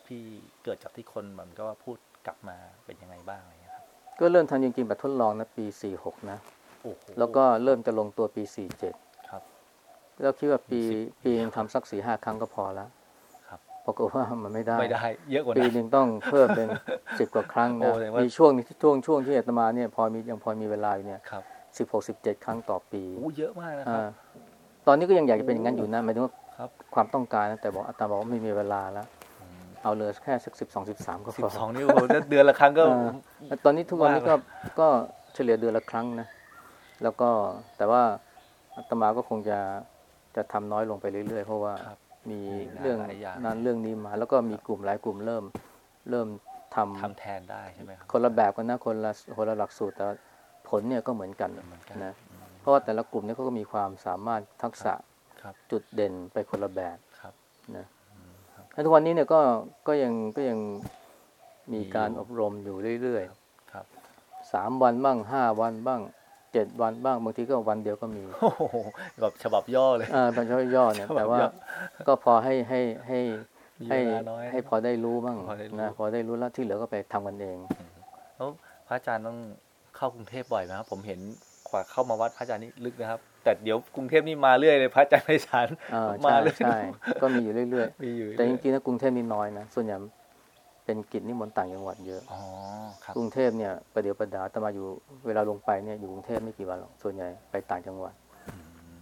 ที่เกิดจากที่คนเหมือนก็ว่าพูดกลับมาเป็นยังไงบ้างอะไรอย่างเงี้ยครับ ก็เริ่มทำจริงๆแบบทดลองนะปี46นะโอ้โหแล้วก็เริ่มจะลงตัวปี47ครับ แล้วคิดว่าปีสิบปีนึงทำสักสี่ห้าครั้งก็พอแล้วครับปรากฏว่ามันไม่ได้ไม่ได้ เยอะกว่าปีนั้นหนึ่งต้องเพิ่มเป็นสิบกว่าครั้งโอ้นะแสดงว่ามีมีช่วงที่ช่วงช่วงที่อาตมาเนี่ยพอมียังพอมีเวลาอยู่เนี่ยครับสิบหกสิบเจ็ดครั้งต่อปีโอ้เยอะมากนะครับอ่าตอนนี้ก็ยังอยากจะเป็นอย่างนั้นอยู่นะหมายถึงว่าครับความต้องการนะแต่บอกอาตมาบอกว่าไม่มีเวลาแล้วอืมเอาเลยแค่สักสิบสองสิบสามก็สิพบอสองนิ้วโอ้โหเดือนละครั้งก็เออแต่ตอนนี้ทุกวันนี้ก็มากเลยก็เฉลี่ยเดือนละครั้งนะแล้วก็แต่ว่าอาตมาก็คงจะ จะทำน้อยลงไปเรื่อยๆ เพราะว่าครับมีมีงานเรื่องหลายอย่างนั้นเรื่องนี้มา แล้วก็มีกลุ่มหลายกลุ่มเริ่มเริ่มทำทำแทนได้ใช่ไหมครับคนละแบบกันนะคนละคนละหลักสูตรแต่ผลเนี่ยก็เหมือนกันเหมือนกันนะเพราะว่าแต่ละกลุ่มเนี่ยเขาก็มีความสามารถทักษะครับจุดเด่นไปคนละแบบครับนะอืมครับแล้วทุกวันนี้เนี่ยก็ก็ยังก็ยังมีมีอยู่การอบรมอยู่เรื่อยๆครับสามวันบ้างห้าวันบ้าง เจ็ดวันบ้างบางทีก็วันเดียวก็มีโอ้โหแบบฉบับย่อเลยเออเป็นช่อย่อเนี่ยฉบับแต่ว่าย่อก็พอให้ให้ให้มีให้เวลาน้อยให้พอได้รู้บ้างพอได้รู้นะพอได้รู้แล้วที่เหลือก็ไปทำกันเองแล้วพระอาจารย์ต้องเข้ากรุงเทพบ่อยไหมครับผมเห็นกว่าเข้ามาวัดพระอาจารย์นี่ลึกนะครับ แต่เดี๋ยวกรุงเทพนี่มาเรื่อยเลยพระอาจารย์ไพศาลเออมาใช่เรื่อยใช่ก็มีอยู่เรื่อยมีอยู่ๆแต่จริงๆนะกรุงเทพนี่น้อยนะส่วนใหญ่ เป็นกิจนิมนต์ต่างจังหวัดเยอะอ๋อครับกรุงเทพเนี่ยประเดี๋ยวประดาแต่มาอยู่เวลาลงไปเนี่ยอยู่กรุงเทพไม่กี่วันหรอกส่วนใหญ่ไปต่างจังหวัดอืม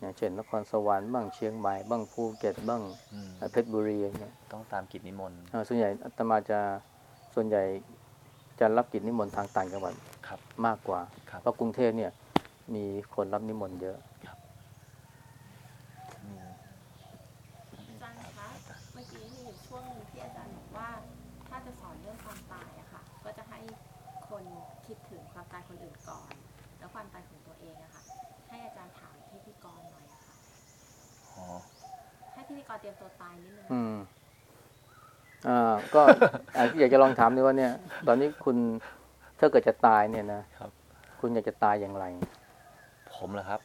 อย่างเช่นนครสวรรค์บ้างเชียงใหม่บ้างภูเก็ตบ้างอืมเพชรบุรีอย่างเงี้ยต้องตามกิจนิมนต์อ่าส่วนใหญ่อาตมาจะส่วนใหญ่จะรับกิจนิมนต์ทางต่างจังหวัดครับมากกว่าครับเพราะกรุงเทพเนี่ยมีคนรับนิมนต์เยอะ อืม อาจารย์คะเมื่อกี้มีอยู่ช่วงหนึ่งที่อาจารย์บอกว่า ถ้าจะสอนเรื่องความตายอะค่ะ ก็จะให้คนคิดถึงความตายคนอื่นก่อน แล้วความตายของตัวเองอะค่ะ ให้อาจารย์ถามพิธีกรหน่อยอะค่ะ อ๋อ ให้พิธีกรเตรียมตัวตายนิดนึงอืมอ่าก็อะอยากจะลองถามดูว่าเนี่ย ตอนนี้คุณถ้าเกิดจะตายเนี่ยนะครับ คุณอยากจะตายอย่างไร ผมเหรอครับ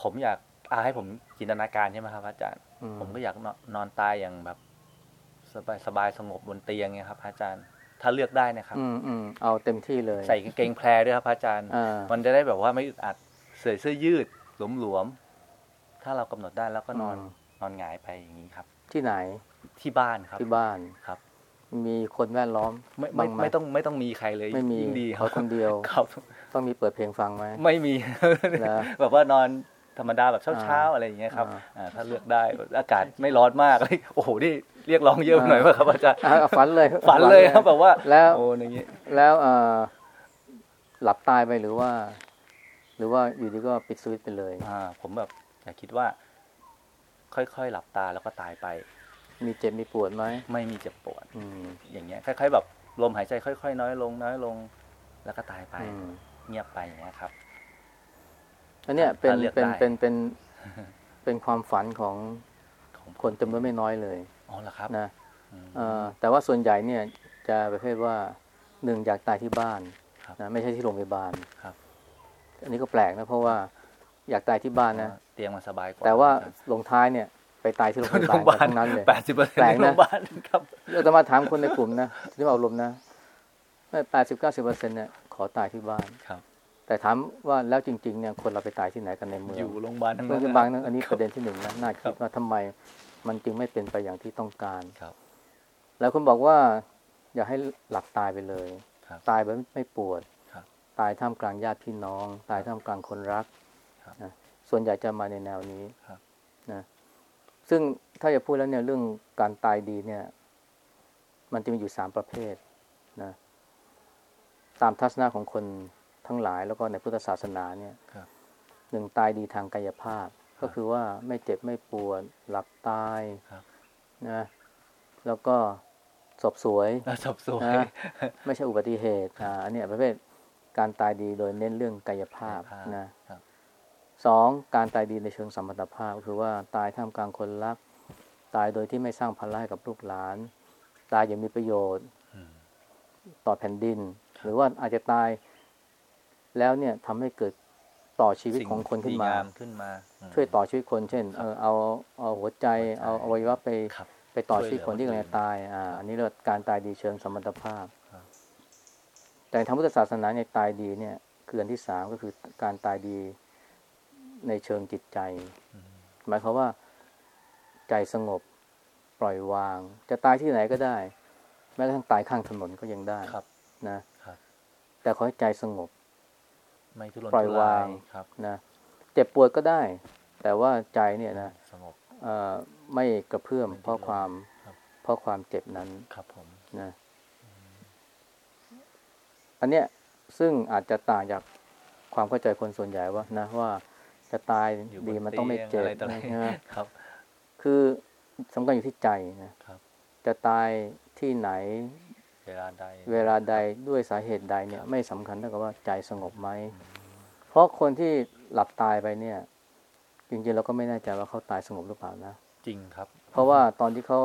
ผมอยากอาให้ผมจินตนาการใช่ไหมครับ อาจารย์ อืผมก็อยากนอนนอนตายอย่างแบบ สบายสบายสงบบนเตียงไงครับ อาจารย์ ถ้าเลือกได้นะครับ อืมอืมเอาเต็มที่เลยใส่กางเกงแพรด้วยครับอาจารย์ อ่า มันจะได้แบบว่าไม่อึดอัดใส่เสื้อยืดหลวมๆ ถ้าเรากำหนดได้แล้วก็นอน อืมน อนหงายไปอย่างนี้ครับ ที่ไหนที่บ้านครับที่บ้านครับ มีคนแวดล้อมไม่ไม่บ้างไหมไม่ต้องไม่ต้องมีใครเลยไม่มียิ่งดีคเขารับคนเดียวครับต้องมีเปิดเพลงฟังไหมไม่มีนะแบบว่านอนธรรมดาแบบเช้าอ่าๆอะไรอย่างเงี้ยครับอ่าอ่าถ้าเลือกได้อากาศไม่ร้อนมากเฮ้ยโอ้โหนี่เรียกร้องเยอะไปหน่อยว่าครับอาจารย์อะฝันเลยฝันเลยครับแบบว่าแล้วโอ้อย่างงี้แล้วเอ่อหลับตายไปหรือว่า หรือว่าอยู่ดีก็ปิดสวิตช์ไปเลยอ่าผมแบบอยากคิดว่า ค่อยๆ หลับตาแล้วก็ตายไป มีเจ็บมีปวดไหมไม่มีเจ็บปวด อืมอย่างเงี้ยคล้าย ๆ แบบลมหายใจค่อยๆ น้อยลง น้อยลง แล้วก็ตายไป อืมเงียบไปอย่างเงี้ยครับ อันเนี้ยเป็นถ้าเลือกเป็นได้ เป็นเป็นเป็นความฝันของของคนจำนวนไม่น้อยเลยอ๋อเหรอครับนะอืม เอ่อแต่ว่าส่วนใหญ่เนี่ยจะประเภทว่าหนึ่งอยากตายที่บ้านครับนะไม่ใช่ที่โรงพยาบาลครับ อันนี้ก็แปลกนะเพราะว่าอยากตายที่บ้านนะ เตียงมันสบายกว่า แต่ว่าลงท้ายเนี่ยไปตายที่โรงพโรงพยาบาลยาบาลทั้งนั้นเลยแปดสิบเปอร์เซ็นต์แปลกในนะโรงพยาบาลครับเราจะมาถามคนในกลุ่มนะที่มาอบรมนะแปดสิบเก้าสิบเปอร์เซ็นต์เนี่ยขอตายที่บ้านครับ แต่ถามว่าแล้วจริง ๆ เนี่ยคนเราไปตายที่ไหนกันในเมืองอยู่โรงพยาบาลทั้งโรนั้งนพยาบาลนั้นอันนี้คปรับระเด็นที่หนึ่งนะน่าครัคิดบว่าทำไมมันจึงไม่เป็นไปอย่างที่ต้องการครับ แล้วคุณบอกว่า อย่าให้หลับตายไปเลยครับตายแบบไม่ปวดครับตายท่ามกลางญาติพี่น้อง ตายท่ามกลางคนรักครับนะ ส่วนใหญ่จะมาในแนวนี้ครับนะซึ่งถ้าจะพูดแล้วเนี่ยเรื่องการตายดีเนี่ย มันจะมีอยู่สามประเภทนะตามทัศนะของคนทั้งหลายแล้วก็ในพุทธศาสนาเนี่ยครับหนึ่งตายดีทางกายภาพ ก็คือว่าไม่เจ็บไม่ปวดหลับตายครับนะแล้วก็ศพสวยน่าจบสวยนะไม่ใช่อุบัติเหตุอ่าอันเนี้ยประเภทการตายดีโดยเน้นเรื่องกายภาพกายภาพนะครับ สองการตายดีในเชิงสัมพันธภาพก็คือว่าตายท่ามกลางคนรัก ตายโดยที่ไม่สร้างภาระให้กับลูกหลาน ตายอย่างมีประโยชน์อืมต่อแผ่นดิน หรือว่าอาจจะตายแล้วเนี่ยทำให้เกิดต่อชีวิตของคนขึ้นมาสิ่งดีงขึ้นมาอืมช่วยต่อชีวิตคน เช่นครับเออเอาเอาหัวใจหัวใจ เอาอวัยวะไปครับไปต่อช่วยชีวิตคนที่เหลืกำอลังจะตายอ่าครับอันนี้เรียกว่าการตายดีเชิงสมรรถภาพครับแต่ทางพุทธศาสนาเนี่ยตายดีเนี่ยคืออันที่สามก็คือการตายดี ในเชิงจิตใจอืมหมายความว่า ใจสงบปล่อยวาง จะตายที่ไหนก็ได้ แม้กระทั่งตายข้างถนนก็ยังได้ครับนะครับแต่ขอให้ใจสงบไม่ทุรนปล่อยทุวารงยครับนะเจ็บปวดก็ได้ แต่ว่าใจเนี่ยนะสงบเอ่อไม่กระเพื่อมไม่ดิ้นเพราะความครับเพราะความเจ็บนั้นครับผมนะอันเนี้ยซึ่งอาจจะต่างจากความเข้าใจคนส่วนใหญ่ว่านะว่า จะตายอยู่บดีนมันต้องไม่เจ็บตียงอะไรต่ออะไรนะฮะครับ คือสำคัญอยู่ที่ใจนะครับ จะตายที่ไหน เวลาใด เวลาใดด้วยสาเหตุใดเนี่ย ไม่สำคัญเท่ากับว่าใจสงบไหม เพราะคนที่หลับตายไปเนี่ย จริงๆเราก็ไม่แน่ใจว่าเขาตายสงบหรือเปล่านะ จริงครับ เพราะว่าตอนที่เขา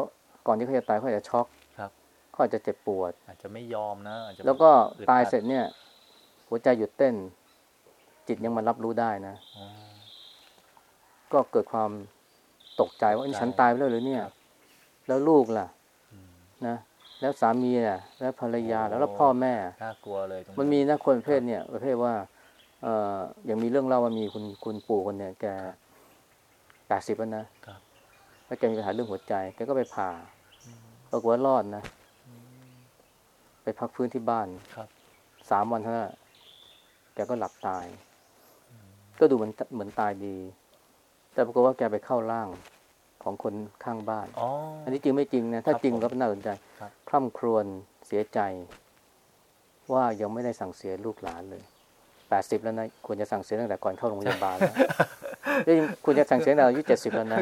ก่อนที่เขาจะตายเขาอาจจะช็อกครับเขาอาจจะเจ็บปวด อาจจะไม่ยอมนะอาจจะแล้วก็อึดตายอัดเสร็จเนี่ย หัวใจหยุดเต้น จิตยังมารับรู้ได้นะอ๋อ ก็เกิดความตกใจว่านี่ตกใจฉันตายไปแล้วหรือเนี่ยครับแล้วลูกล่ะอืมนะแล้วสามีล่ะ แล้วภรรยาโอ้แล้วแล้วพ่อแม่น่ากลัวเลยตรงมันมีนะคนประเภทเนี่ย ประเภทว่า เอ่ออย่างมีเรื่องเล่าว่ามีคุณคุณปู่คนเนี่ย แกแปดสิบแล้วนะครับแล้วแกมีปัญหาเรื่องหัวใจแกก็ไปผ่าปรากฏว่ารอดนะไปพักฟื้นที่บ้านครับสามวันเท่านั้นแหละแกก็หลับตาย ก็ดูเหมือนเหมือนตายดี แต่ปรากฏว่าแกไปเข้าร่างของคนข้างบ้านอ๋ออันนี้จริงไม่จริงนะ ถ้าครับจริงผมก็น่าสนใจครับคร่ำครวญเสียใจ ว่ายังไม่ได้สั่งเสียลูกหลานเลยแปดสิบแล้วนะควรจะสั่งเสียตั้งแต่ก่อนเข้าโรงพยาบาลแล้วจริงควรจะสั่งเสียตั้งแต่อายุเจ็ดสิบแล้วนะ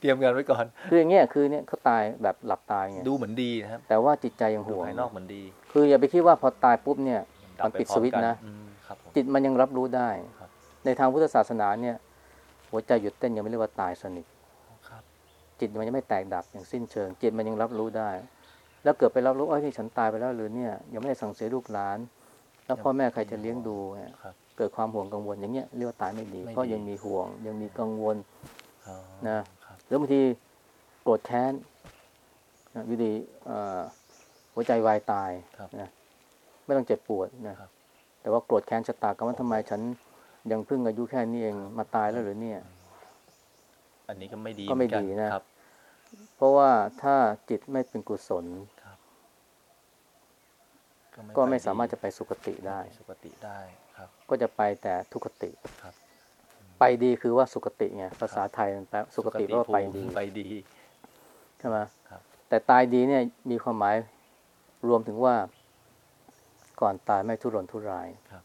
เตรียมกันไว้ก่อน คืออย่างเงี้ยคือเนี่ยเขาตายแบบหลับตายไงดูเหมือนดีนะครับ แต่ว่าจิตใจยังดูห่วงภายนอกเหมือนดี คืออย่าไปคิดว่าพอตายปุ๊บเนี่ยดับมันไปปิดพร้อสวิตช์กันะอืมครับผมจิตมันยังรับรู้ได้ครับในทางพุทธศาสนาเนี่ย หัวใจหยุดเต้นยังไม่เรียกว่าตายสนิทครับจิตมันยังไม่แตกดับอย่างสิ้นเชิง จิตมันยังรับรู้ได้ แล้วเกิดไปรับรู้เอ้ยที่ฉันตายไปแล้วหรือเนี่ย ยังไม่ได้สั่งเสียลูกหลาน แล้วพ่อแม่ใครจะเลี้ยงดูเนี่ยครับเกิดความห่วงกังวลอย่างเงี้ยเรียกว่าตายไม่ดีไม่ดีเพราะยังมีห่วง ยังมีกังวลอ๋อนะครับหรือบางทีโกรธแค้นนะอยู่ดีเอ่อหัวใจวายตายครับนะไม่ต้องเจ็บปวดนะครับแต่ว่าโกรธแค้นชะตากรรมว่าทำไมฉัน ยังเพิ่งอายุแค่นี้เองมาตายแล้วหรือเนี่ย อันนี้ก็ไม่ดีก็ไม่เหอนนดีนะครับเพราะว่าถ้าจิตไม่เป็นกุศลก็ไม่ปสามารถจะไปสุคติได้สุคติได้ครับ ก็จะไปแต่ทุคติครับ ไปดีคือว่าสุคติไงภาษาไทยมันแปลสุคติแปลว่าไปดีไปดีใช่ไหมครับแต่ตายดีเนี่ยมีความหมายรวมถึงว่าก่อนตายไม่ทุรนทุรายครับ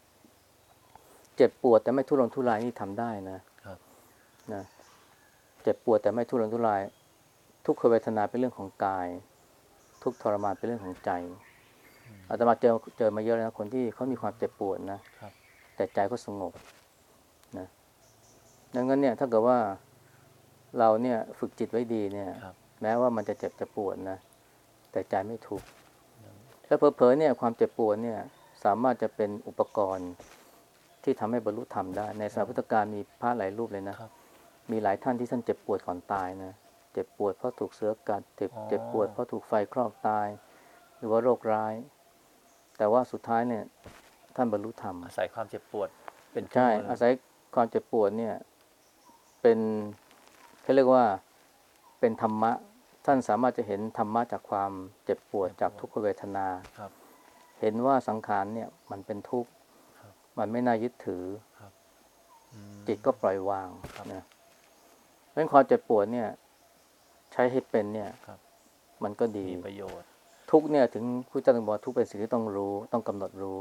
เจ็บปวดแต่ไม่ทุรนทุรายนี่ทำได้นะครับนะ เจ็บปวดแต่ไม่ทุรนทุราย ทุกขเวทนาเป็นเรื่องของกาย ทุกข์ทรมานเป็นเรื่องของใจอาตมาเจอเจอมาเยอะแล้วนะคนที่เขามีความเจ็บปวดนะครับแต่ใจก็สงบนะดังนั้นเนี่ยถ้าเกิดว่าเราเนี่ยฝึกจิตไว้ดีเนี่ยครับแม้ว่ามันจะเจ็บจะปวดนะแต่ใจไม่ทุกข์แล้วเผลอๆเนี่ยความเจ็บปวดเนี่ย สามารถจะเป็นอุปกรณ์ ที่ทำให้บรรลุธรรมได้ ในสมัยพุทธกาลมีพระหลายรูปเลยนะครับมีหลายท่านที่ท่านเจ็บปวดก่อนตายนะเจ็บปวดเพราะถูกเสือกัดเจ็บอ๋อเจ็บปวดเพราะถูกไฟคลอกตาย หรือว่าโรคร้าย แต่ว่าสุดท้ายเนี่ย ท่านบรรลุธรรมอาศัยความเจ็บปวดเป็นใช่ตัวเลยอาศัยความเจ็บปวดเนี่ย เป็นเขาเรียกว่าเป็นธรรมะ ท่านสามารถจะเห็นธรรมะจากความเจ็บปวดจากทุกขเวทนาครับเห็นว่าสังขารเนี่ยมันเป็นทุกข์ครับ มันไม่น่ายึดถืออืมจิตก็ปล่อยวางครับนะเพราะฉะนั้นความเจ็บปวดเนี่ย ใช้ให้เป็นเนี่ยครับมันก็ดีมีประโยชน์ ทุกข์เนี่ยถึงผู้เจ้าถึงบอกว่าทุกข์เป็นสิ่งที่ต้องรู้ ต้องกำหนดรู้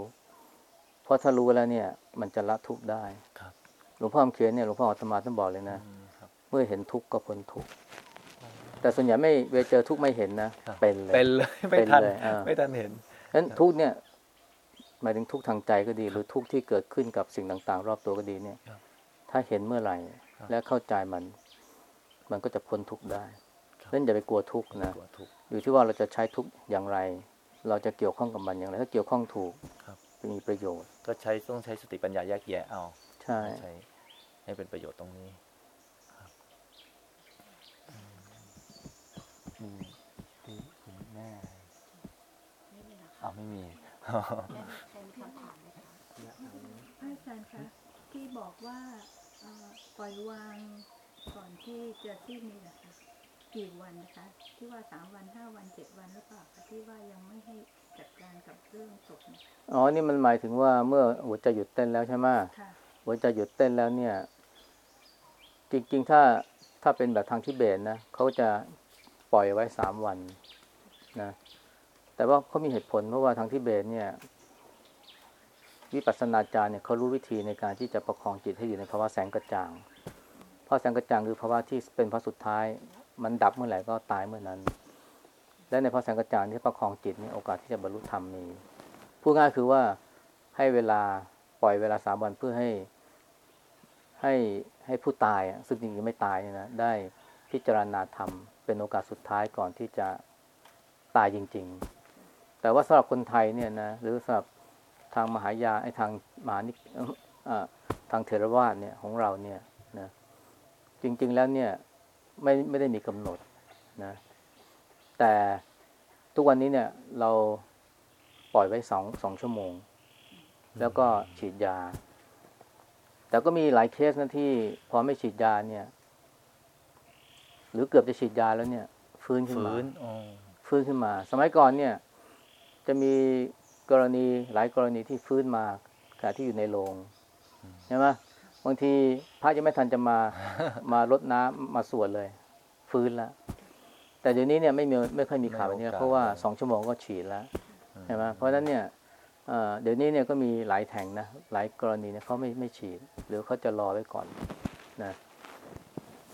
เพราะถ้ารู้แล้วเนี่ย มันจะละทุกข์ได้ครับหลวงพ่อคำเขียนเนี่ยหลวงพ่ออาตมาท่านบอกเลยนะอืมครับเมื่อเห็นทุกข์ก็พ้นทุกข์แต่ส่วนใหญ่ไม่เวลาเจอทุกข์ไม่เห็นนะครับเป็นเลยเป็นเลยไม่เป็นทันเลยอ่าไม่ทันเห็นฉะนั้นทุกข์เนี่ย หมายถึงทุกข์ทางใจก็ดี หรือทุกข์ที่เกิดขึ้นกับสิ่งต่าง ๆ รอบตัวก็ดีเนี่ยครับถ้าเห็นเมื่อไหร่ครับและเข้าใจมัน มันก็จะพ้นทุกข์ได้ครับฉะนั้นอย่าไปกลัวทุกข์นะตัวทุกข์อยู่ที่ว่าเราจะใช้ทุกข์อย่างไร เราจะเกี่ยวข้องกับมันอย่างไร ถ้าเกี่ยวข้องถูกครับจะมีประโยชน์ ก็ใช้ต้องใช้สติปัญญาแยกแยะเอา ใช่ใช้ให้เป็นประโยชน์ตรงนี้มีที่คุณแม่ไม่มีนะคะอ้าวไม่มี แม่ใครมีคำถามไหมคะพระอาจารย์คะที่บอกว่าเอ่อปล่อยวางก่อนที่จะสิ้นนี่นะคะกี่วันนะคะ ที่ว่าสามวันห้าวันเจ็ดวันหรือเปล่าคะที่ว่ายังไม่ให้จัดการกับเรื่องศพเนี่ยอ๋อ นี่มันหมายถึงว่าเมื่อหัวใจหยุดเต้นแล้วใช่ไหมค่ะหัวใจหยุดเต้นแล้วเนี่ย จริงๆ ถ้าถ้าเป็นแบบทางทิเบตนะเขาจะปล่อยไว้สามวันนะ แต่ว่าเขามีเหตุผลเพราะว่าทางทิเบตเนี่ย วิปัสสนาจารย์เนี่ยเขารู้วิธีในการที่จะประคองจิตให้อยู่ในภาวะแสงกระจ่างเพราะแสงกระจ่างคือภาวะที่เป็นภาวะสุดท้าย มันดับเมื่อไหร่ก็ตายเมื่อนั้น และในภาวะแสงกระจ่างที่ประคองจิตนี่โอกาสที่จะบรรลุธรรมมีพูดง่ายคือว่าให้เวลาปล่อยเวลาสามวันเพื่อให้ให้ให้ผู้ตายซึ่งจริงๆไม่ตายเนี่ยนะได้พิจารณาธรรมเป็นโอกาสสุดท้ายก่อนที่จะตายจริง ๆ แต่ว่าสำหรับคนไทยเนี่ยนะหรือสำหรับทางมหายาไอ้ทางมหานิกเอ่อเอ่อทางเทรวาสเนี่ยของเราเนี่ยนะจริง ๆแล้วเนี่ยไม่ไม่ได้มีกำหนดนะแต่ทุกวันนี้เนี่ยเราปล่อยไว้สองสองชั่วโมง แล้วก็ฉีดยา แต่ก็มีหลายเคสนะที่พอไม่ฉีดยาเนี่ย หรือเกือบจะฉีดยาแล้วเนี่ย ฟื้นขึ้นมาฟื้นอ๋อฟื้นขึ้นมา สมัยก่อนเนี่ย จะมีกรณีหลายกรณีที่ฟื้นมาขณะที่อยู่ในโรงใช่ไหมบางทีพระยังไม่ทันจะมามารดน้ำมาสวดเลย ฟื้นแล้วแต่เดี๋ยวนี้เนี่ยไม่มีไม่ค่อยมีข่าวแบบนี้แล้วเพราะว่าสองชั่วโมงก็ฉีดแล้วใช่ไหมเพราะฉะนั้นเนี่ยเอ่อเดี๋ยวนี้เนี่ยก็มีหลายแห่งนะหลายกรณีเนี่ยเขาไม่ไม่ฉีด หรือเขาจะรอไว้ก่อนนะ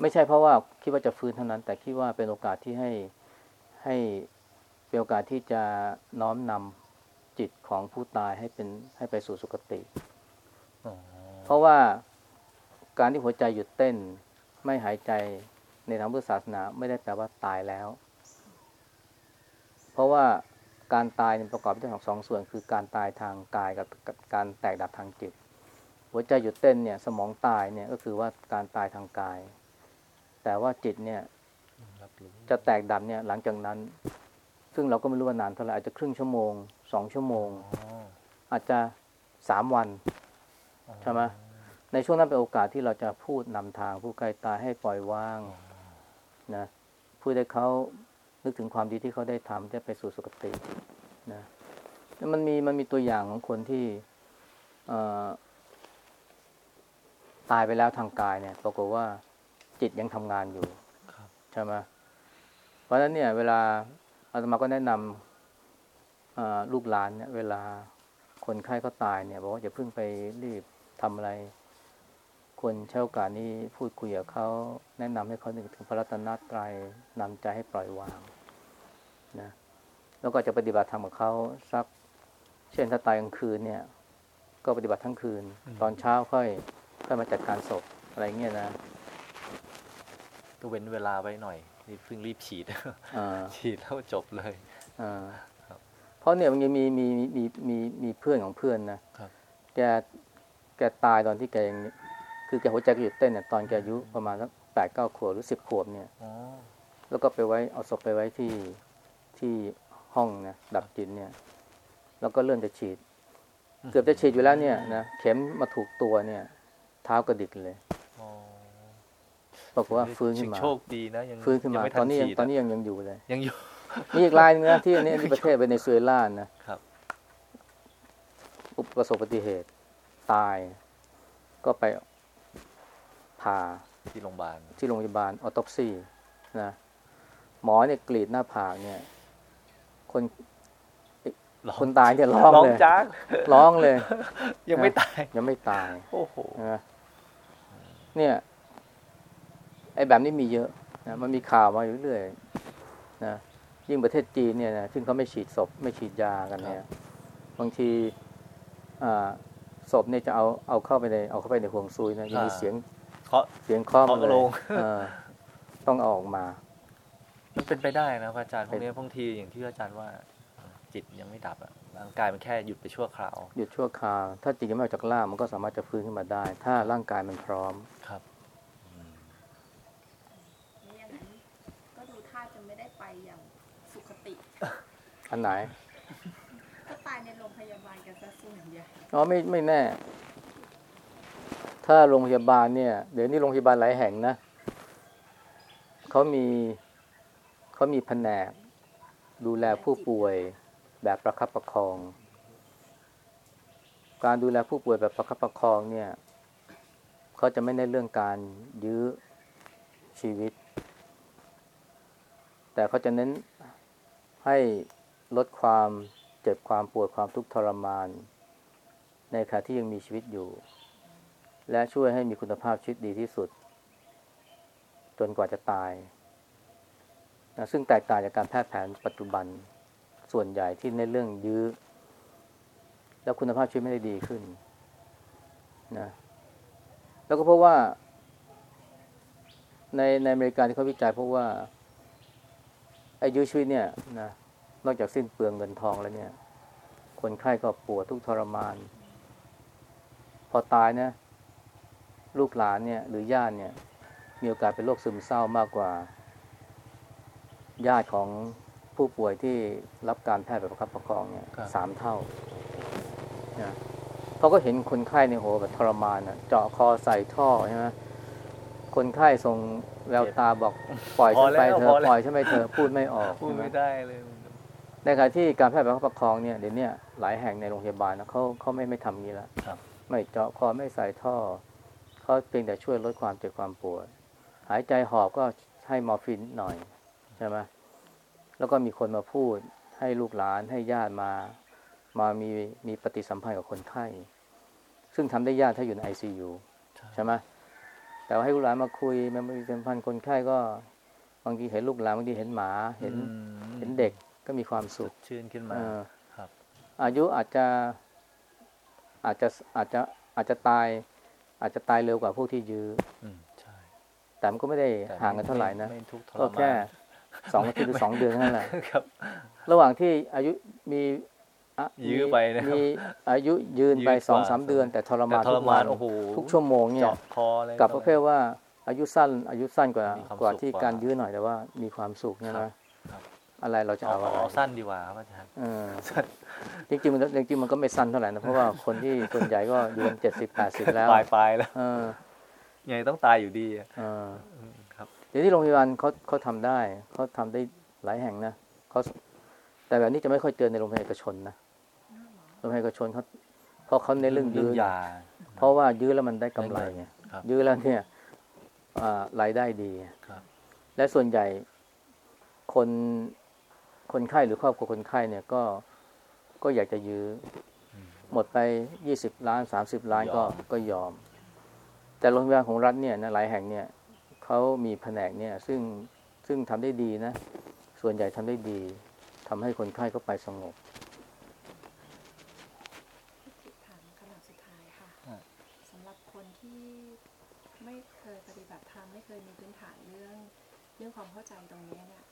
ไม่ใช่เพราะว่าคิดว่าจะฟื้นเท่านั้น แต่คิดว่าเป็นโอกาสที่ให้ให้ เป็นโอกาสที่จะน้อมนำจิตของผู้ตายให้เป็นให้ไปสู่สุคติอ๋อเพราะว่าการที่หัวใจหยุดเต้นไม่หายใจในทางพุทธศาสนาไม่ได้แปลว่าตายแล้ว เพราะว่าการตายเนี่ยประกอบด้วยสองส่วน คือการตายทางกายกับกับการแตกดับทางจิต หัวใจหยุดเต้นเนี่ยสมองตายเนี่ยก็คือว่าการตายทางกาย แต่ว่าจิตเนี่ยรับรู้จะแตกดับเนี่ยหลังจากนั้น ซึ่งเราก็ไม่รู้ว่านานเท่าไหร่อาจจะครึ่งชั่วโมงสองชั่วโมงอ๋ออาจจะสามวันใช่ไหมในช่วงนั้นเป็นโอกาสที่เราจะพูดนำทางผู้ใกล้ตายให้ปล่อยวางนะพูดให้เขานึกถึงความดีที่เขาได้ทำจะไปสู่สุคตินะแล้วมันมีมันมีตัวอย่างของคนที่เอ่อตายไปแล้วทางกายเนี่ยปรากฏว่าจิตยังทำงานอยู่ครับใช่ไหมเพราะฉะนั้นเนี่ย เวลา อาตมาก็แนะนำเอ่อลูกหลานเนี่ย เวลาคนไข้เขาตายเนี่ย บอกว่าอย่าเพิ่งไปรีบทำอะไร ควรใช้โอกาสนี้พูดคุยกับเขาแนะนำให้เขานึกถึงพระรัตนตรัยนำใจให้ปล่อยวางนะแล้วก็จะปฏิบัติธรรมกับเขาสัก เช่นถ้าตายกลางคืนเนี่ย ก็ปฏิบัติทั้งคืน ตอนเช้าค่อยค่อยมาจัดการศพอะไรเงี้ยนะก็เว้นเวลาไว้หน่อย นี่เพิ่งรีบฉีดอ่าฉีดแล้วจบเลยอ่าครับเพราะเนี่ยมันยังมีมีมีมีมีเพื่อนของเพื่อนนะครับแกแกตายตอนที่แกยังคือแกหัวใจก็หยุดเต้นเนี่ยตอนแกอายุประมาณสักแปดเก้าขวบหรือสิบขวบเนี่ยอ๋อแล้วก็ไปไว้เอาศพไปไว้ที่ที่ห้องนะดับจิตเนี่ย แล้วก็เริ่มจะฉีด เกือบจะฉีดอยู่แล้วเนี่ยนะเข็มมาถูกตัวเนี่ย เท้ากระดิกเลย อ๋อบอกฏว่าฟื้นขึ้นมาโชคดีนะยังฟื้นขึ้นมายังไม่ตอนนี้ยังฉีดะตอนนี้ยังยังอยู่เลย ยังอยู่มีอีกรายหนึงนะที่อันนี้ที่ประเทศเวเนซุเอลานะครับอุประสบอุบัติเหตุตาย ก็ไปผ่าที่โรงพยาบาลที่โรงพยาบาลออโตปซีนะหมอเนี่ยกรีดหน้าผากเนี่ย คนร้องคนตายเนี่ยร้องร้องเลยจ้ากร้องเลย ยังไม่ตาย ยังไม่ตาย โอ้โหนะเนี่ย ไอ้แบบนี้มีเยอะนะมันมีข่าวมาอยู่เรื่อยๆนะยิ่งประเทศจีนเนี่ยนะซึ่งเขาไม่ฉีดศพไม่ฉีดยากันเนี่ย บางทีอ่าศพเนี่ยจะเอาเอาเข้าไปในเอาเข้าไปในห่วงซุยนะยังมีอ่าเสียงเคาะเสียงเคาะมาเคาะเลโลยงเออต้องเอาออกมา มันเป็นไปได้นะพระอาจารย์พเป็วนกนี้บางทีอย่างที่อาจารย์ว่า จิตยังไม่ดับอะร่างกายมันแค่หยุดไปชั่วคราว หยุดชั่วคราว ถ้าจิตยังไม่ออกจากร่างมันก็สามารถจะฟื้นขึ้นมาได้ ถ้าร่างกายมันพร้อมครับ ไม่อย่างนั้นก็ดูท่าจะไม่ได้ไปอย่างสุขติ อันไหนก็ตายในโรงพยาบาลกันซะส่วนใหญ่อ๋อไม่ไม่แน่ ถ้าโรงพยาบาลเนี่ย เดี๋ยวนี้โรงพยาบาลหลายแห่งนะเขามีเขามีแผนก ดูแลผู้ป่วยแบบประคับประคอง การดูแลผู้ป่วยแบบประคับประคองเนี่ยเขาจะไม่ในนเรื่องการยื้อชีวิต แต่เขาจะเน้นให้ ลดความเจ็บความปวดความทุกข์ทรมาน ในขณะที่ยังมีชีวิตอยู่ และช่วยให้มีคุณภาพชีวิตดีที่สุด จนกว่าจะตายนะซึ่งแตกต่างจากการแพทย์แผนปัจจุบันส่วนใหญ่ที่ในเรื่องยื้อ แล้วคุณภาพชีวิตไม่ได้ดีขึ้นนะแล้วก็เพราะว่า ในในอเมริกาที่เขาวิจัยเพราะว่าไอ้ยื้อชีวิตเนี่ยนะ นอกจากสิ้นเปลืองเงินทองแล้วเนี่ย คนไข้ก็ปวดทุกข์ทรมาน พอตายนะ ลูกหลานเนี่ย หรือญาติเนี่ย มีโอกาสเป็นโรคซึมเศร้ามากกว่า ญาติของผู้ป่วยที่รับการแพทย์แบบประคับประคองเนี่ยครับสามเท่านะเขาก็เห็นคนไข้ในยโหแบบทรมานอะเจาะคอใส่ท่อใช่ไหมคนไข้ส่งแววตาบอกปล่อยฉันไปเถพออะแล้วปล่อยฉันไปเถอะพูดไม่ออกพูดใช่ไหมไม่ได้เลย ในขณะที่การแพทย์แบบประคองเนี่ยเดี๋ยวนี้หลายแห่งในโรงพยาบาลนะเขาเขาไม่ไม่ทำอย่างนี้แล้วครับไม่เจาะคอไม่ใส่ท่อเขาเพียงแต่ช่วยลดความเจ็บความปวดหายใจหอบก็ให้มอร์ฟีนหน่อยใช่ไหมแล้วก็มีคนมาพูดให้ลูกหลานให้ญาติมา มามีมีปฏิสัมพันธ์กับคนไข้ ซึ่งทำได้ยากถ้าอยู่ใน ICU ใช่ไหมแต่ว่าให้ลูกหลานมาคุยมามีปฏิสัมพันธ์คนไข้ก็บางทีเห็นลูกหลานบางทีเห็นหมาเห็นอืมเห็นเด็ก ก็มีความสุขชื่นขึ้นมาเออครับ อายุอาจจะอาจจะอาจจะอาจจะตาย อาจจะตายเร็วกว่าพวกที่ยื้ออืมใช่แต่มันก็ไม่ได้แต่ห่างกันเท่าไหร่นะม่ม่ทุกข์ทรก็มานแค่สองอาทิตย์หรือสองเดือนเท่านั้นแหละครับระหว่างที่อายุมีอะยื้อไปนะครับมีอายุยืนไปยืดกว่าสองสามเดือน แต่ทรแต่มานททุรกมาวันนโอ้โหทุกชั่วโมงเนี่ยเจาะคออะไรกับประเภทว่าอายุสั้น อายุสั้นกว่ามีความกว่าสุขที่กว่าการยื้อหน่อยแต่ว่ามีความสุขใช่ไหมครับ อะไรเราจะเอาเอาอะไรเอาสั้นดีกว่าครับอาจารย์เออสั้นจริงๆมันจริงๆมันก็ไม่สั้นเท่าไหร่นะเพราะว่าคนที่ส่วนใหญ่ก็อยู่กันเจ็ดสิบแปดสิบแล้วปลายปลายๆแล้วเออยังไงต้องตายอยู่ดีอะเอออืมครับเดี๋ยวที่โรงพยาบาลเขาเขาทำได้เขาทำได้หลายแห่งนะเขาแต่แบบนี้จะไม่ค่อยเจอในโรงพยาบาลเอกชนนะโรงพยาบาลเอกชนเขาเพราะเขาในนเรื่องยื้อยาเพราะว่ายื้อแล้วมันได้กำไรไงครับยื้อแล้วเนี่ยอ่ารายได้ดีครับและส่วนใหญ่คน คนไข้หรือครอบครัวคนไข้เนี่ยก็ก็อยากจะยื้ออมหมดไปยี่สิบล้านสามสิบล้านก็ยอมก็ยอม แต่โรงพยาบาลของรัฐเนี่ยนะหลายแห่งเนี่ยเขามีแผนกเนี่ย ซึ่งซึ่งทำได้ดีนะ ส่วนใหญ่ทำได้ดีทำให้คนไข้ก็ไปสงบถามคำถามสุดท้ายค่ะอะสำหรับคนที่ไม่เคยปฏิบัติธรรมไม่เคยมีพื้นฐานเรื่องเรื่องความเข้าใจตรงนี้เนี่ย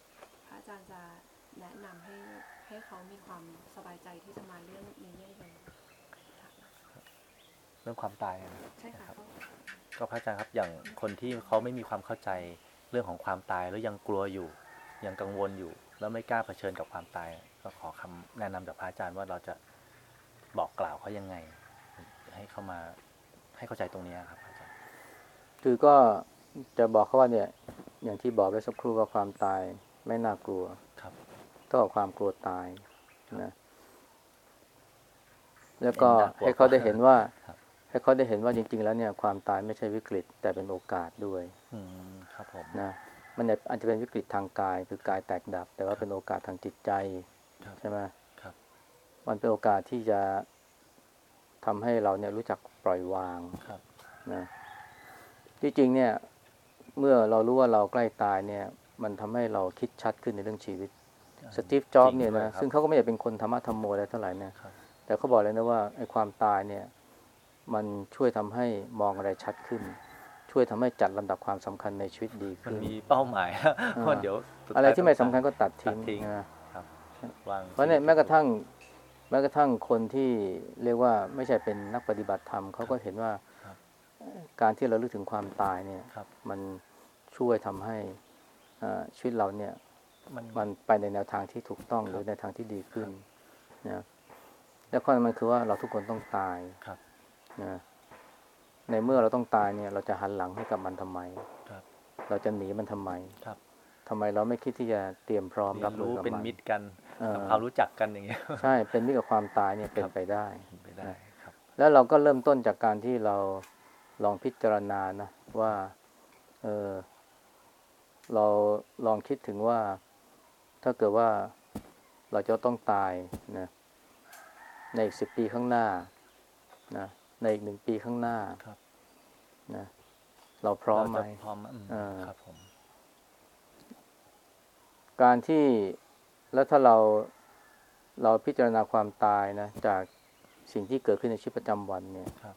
พระอาจารย์จะ แนะนำให้ให้เขามีความสบายใจที่จะมาเรื่องนี้ยังไงเรื่องความตายอะนะใช่ค่ะก็ก็พระอาจารย์ครับอย่างคนที่เขาไม่มีความเข้าใจเรื่องของความตายแล้วยังกลัวอยู่ ยังกังวลอยู่ แล้วไม่กล้าเผชิญกับความตาย ก็ขอคำแนะนำจากพระอาจารย์ว่าเราจะบอกกล่าวเขายังไง ให้เขามาให้เข้าใจตรงเนี้ยครับอาจารย์คือก็จะบอกเขาว่าเนี่ย อย่างที่บอกไปสักครู่ว่าความตายไม่น่ากลัว ครับเท่ากับความกลัวตายนะแล้วก็น่ากลัวให้เขาได้เห็นว่าครับให้เขาได้เห็นว่าจริง ๆ แล้วเนี่ยความตายไม่ใช่วิกฤต แต่เป็นโอกาสด้วยอืมครับผมนะมันอาจจะเป็นวิกฤตทางกายคือกายแตกดับ แต่ว่าเป็นโอกาสทางจิตใจครับใช่ไหมครับมันเป็นโอกาสที่จะทำให้เราเนี่ยรู้จักปล่อยวางครับนะที่จริงเนี่ย เมื่อเรารู้ว่าเราใกล้ตายเนี่ย มันทำให้เราคิดชัดขึ้นในเรื่องชีวิต สตีฟจ็อบส์เนี่ยจริงด้วนะครับซึ่งเขาก็ไม่ได้เป็นคนธรรมะธรรมโมอะไรเท่าไหร่นะครับแต่เขาบอกเลยนะว่าไอ้ความตายเนี่ย มันช่วยทำให้มองอะไรชัดขึ้น ช่วยทำให้จัดลำดับความสำคัญในชีวิตดีมันขึ้นมีเป้าหมายว่าเดี๋ยวสุดท้ายอะไรที่ไม่สำคัญก็ตัดทิ้งตัดทิ้งนะวางเพราะเนี่ยแม้กระทั่งแม้กระทั่งคนที่เรียกว่าไม่ใช่เป็นนักปฏิบัติธรรมเขาก็เห็นว่าครับการที่เราลึกถึงความตายเนี่ยครับมันช่วยทำให้อ่าชีวิตเราเนี่ย มันมันไปในแนวทางที่ถูกต้องครับหรือในทางที่ดีขึ้นนะแล้วข้อมันคือว่าเราทุกคนต้องตายครับนะในเมื่อเราต้องตายเนี่ย เราจะหันหลังให้กับมันทำไมครับ เราจะหนีมันทำไมครับทำไมเราไม่คิดที่จะเตรียมพร้อมเรีรัยบนมือรู้กับเป็นมันมิตรกันเออทำความรู้จักกันอย่างเงี้ยใช่เป็นมิตรกับความตายเนี่ยเป็นครับไปได้เป็นไปได้ครับ แล้วเราก็เริ่มต้นจากการที่เราลองพิจารณานะว่า เออเราลองคิดถึงว่า ถ้าเกิดว่าเราจะต้องตายนะในอีกสิบปีข้างหน้านะในอีกหนึ่งปีข้างหน้าครับนะเราพร้อมไหมเาจะพร้อมอืมเออครับผมการที่แล้วถ้าเราเราพิจารณาความตายนะ จากสิ่งที่เกิดขึ้นในชีวิตประจำวันเนี่ยครับ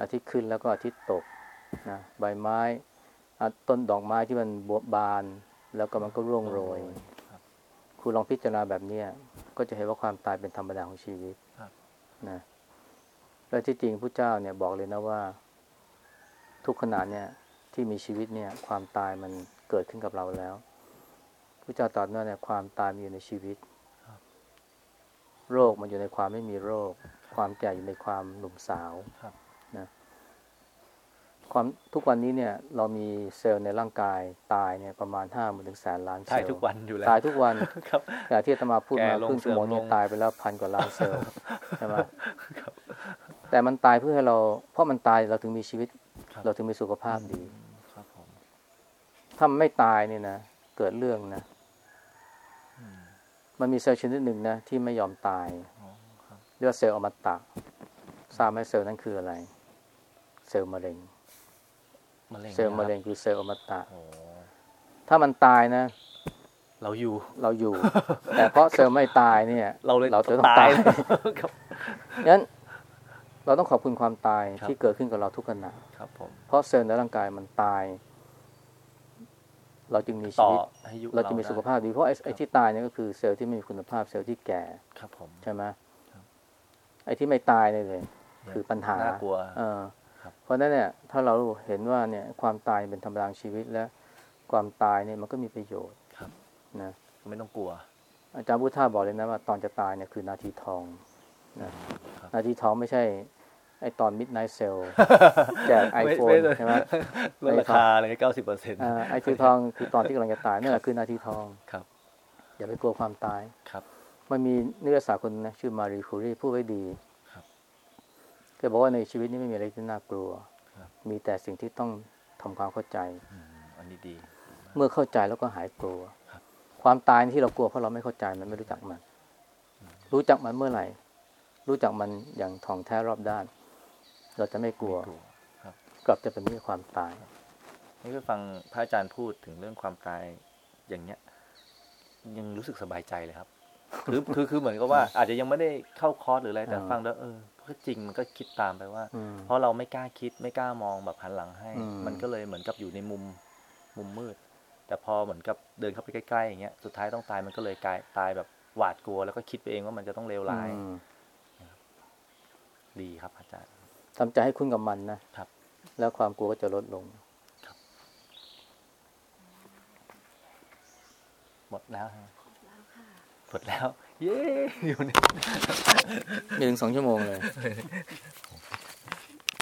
อาทิตย์ขึ้นแล้วก็อาทิตย์ตกนะใบไม้อะต้นดอกไม้ที่มันบวบบาน แล้วก็มันก็ร่วงโรยครับคุณลองพิจารณาแบบเนี้ยก็จะเห็นว่าความตายเป็นธรรมดาของชีวิตครับนะและที่จริงพระเจ้าเนี่ยบอกเลยนะว่า ทุกขณะเนี่ยที่มีชีวิตเนี่ย ความตายมันเกิดขึ้นกับเราแล้วพระเจ้าตรัสว่าเนี่ยความตายมีอยู่ในชีวิตครับโรคมันอยู่ในความไม่มีโรค ความแก่อยู่ในความหนุ่มสาว ครับความทุกวันนี้เนี่ยเรามีเซลล์ในร่างกายตายเนี่ยประมาณห้าหมื่นถึงแสนล้านเซลถ่ายล์ทุกวันอยู่แล้วตายทุกวันครับแต่ที่อาตมาพูดมาแก่ลงครึ่งชั่วโมงเสื่เนี่อยมลงตายไปแล้วพันกว่าล้านเซลล์ใช่ไหมครับแต่มันตายเพื่อให้เรา เพราะมันตายเราถึงมีชีวิตครับเราถึงมีสุขภาพดีอืมครับผมถ้ามันไม่ตายเนี่ยนะเกิดเรื่องนะอืมมันมีเซลล์ชนิดหนึ่งนะที่ไม่ยอมตายอ๋อครับเรียกว่าเซลล์อมตะทราบไหมเซลล์นั้นคืออะไร เซลล์มะเร็งมะ เร็งเซลล์มะเร็งคือเซลล์อมตะโอ้ถ้ามันตายนะ เราอยู่เราอยู่ แต่เพราะเซลล์ไม่ตายเนี่ย เราเลยเราจะต้องตาตายครับงั้นเราต้องขอบคุณความตายครับที่เกิดขึ้นกับเราทุกขณะครับผมเพราะเซลล์ในร่างกายมันตาย เราจึงมีชีต่อวิตให้ยุคเราจะมีสุขภาพดีเพราะไอ้ไอ้ที่ตายเนี่ยก็คือเซลล์ที่ไม่มีคุณภาพเซลล์ที่แก่ครับผมใช่ไหมครับไอ้ที่ไม่ตายเนี่ยเลย คือปัญหาน่ากลัวเออครับ เพราะฉะนั้นเนี่ยถ้าเราเห็นว่าเนี่ยความตายเป็นธรรมดาของชีวิตและความตายเนี่ยมันก็มีประโยชน์ครับนะไม่ต้องกลัว อาจารย์พุทธทาสบอกเลยนะว่าตอนจะตายเนี่ยคือนาทีทองนะครับนาทีทองไม่ใช่ไอ้ตอน midnight sale แจกไอโฟนไม่ไม่ใช่ไหมลดราคาเลยเก้าสิบเปอร์เซ็นต์อ่านาทีทองคือตอนที่กำลังจะตายนั่นแหละคือนาทีทองครับ อย่าไปกลัวความตายครับ มันมีนักศึกษาคนนะชื่อมารีคูรีพูดไว้ดีครับแกบอกว่าในชีวิตนี้ไม่มีอะไรที่น่ากลัวครับมีแต่สิ่งที่ต้องทำความเข้าใจอืมอันนี้ดี เมื่อเข้าใจแล้วก็หายกลัวครับความตายที่เรากลัวเพราะเราไม่เข้าใจมันไม่รู้จักมัน รู้จักมันเมื่อไหร่ รู้จักมันอย่างถ่องแท้รอบด้าน เราจะไม่กลัวไม่กลัวครับกลับจะเป็นมิตรกับความตาย นี่ก็ฟังพระอาจารย์พูดถึงเรื่องความตายอย่างเนี้ย ยังรู้สึกสบายใจเลยครับ คือคือคือเหมือนกับว่า อาจจะยังไม่ได้เข้าคอร์สหรืออะไรแต่อ่าฟังแล้วเออ ก็จริงมันก็คิดตามไปว่าอืมเพราะเราไม่กล้าคิดไม่กล้ามองแบบหันหลังให้อืมมันก็เลยเหมือนกับอยู่ในมุมมุมมืด แต่พอเหมือนกับเดินเข้าไปใกล้ๆอย่างเงี้ยสุดท้ายต้องตายมันก็เลยกลายตายแบบหวาดกลัว แล้วก็คิดไปเองว่ามันจะต้องเลวร้ายอืมดีครับ อาจารย์ทำใจให้คุ้นกับมันนะครับ แล้วความกลัวก็จะลดลงหมดแล้วฮะแล้วค่ะหมดแล้ว เย้อยู่นี่ไม่ถึงสองชั่วโมงเลย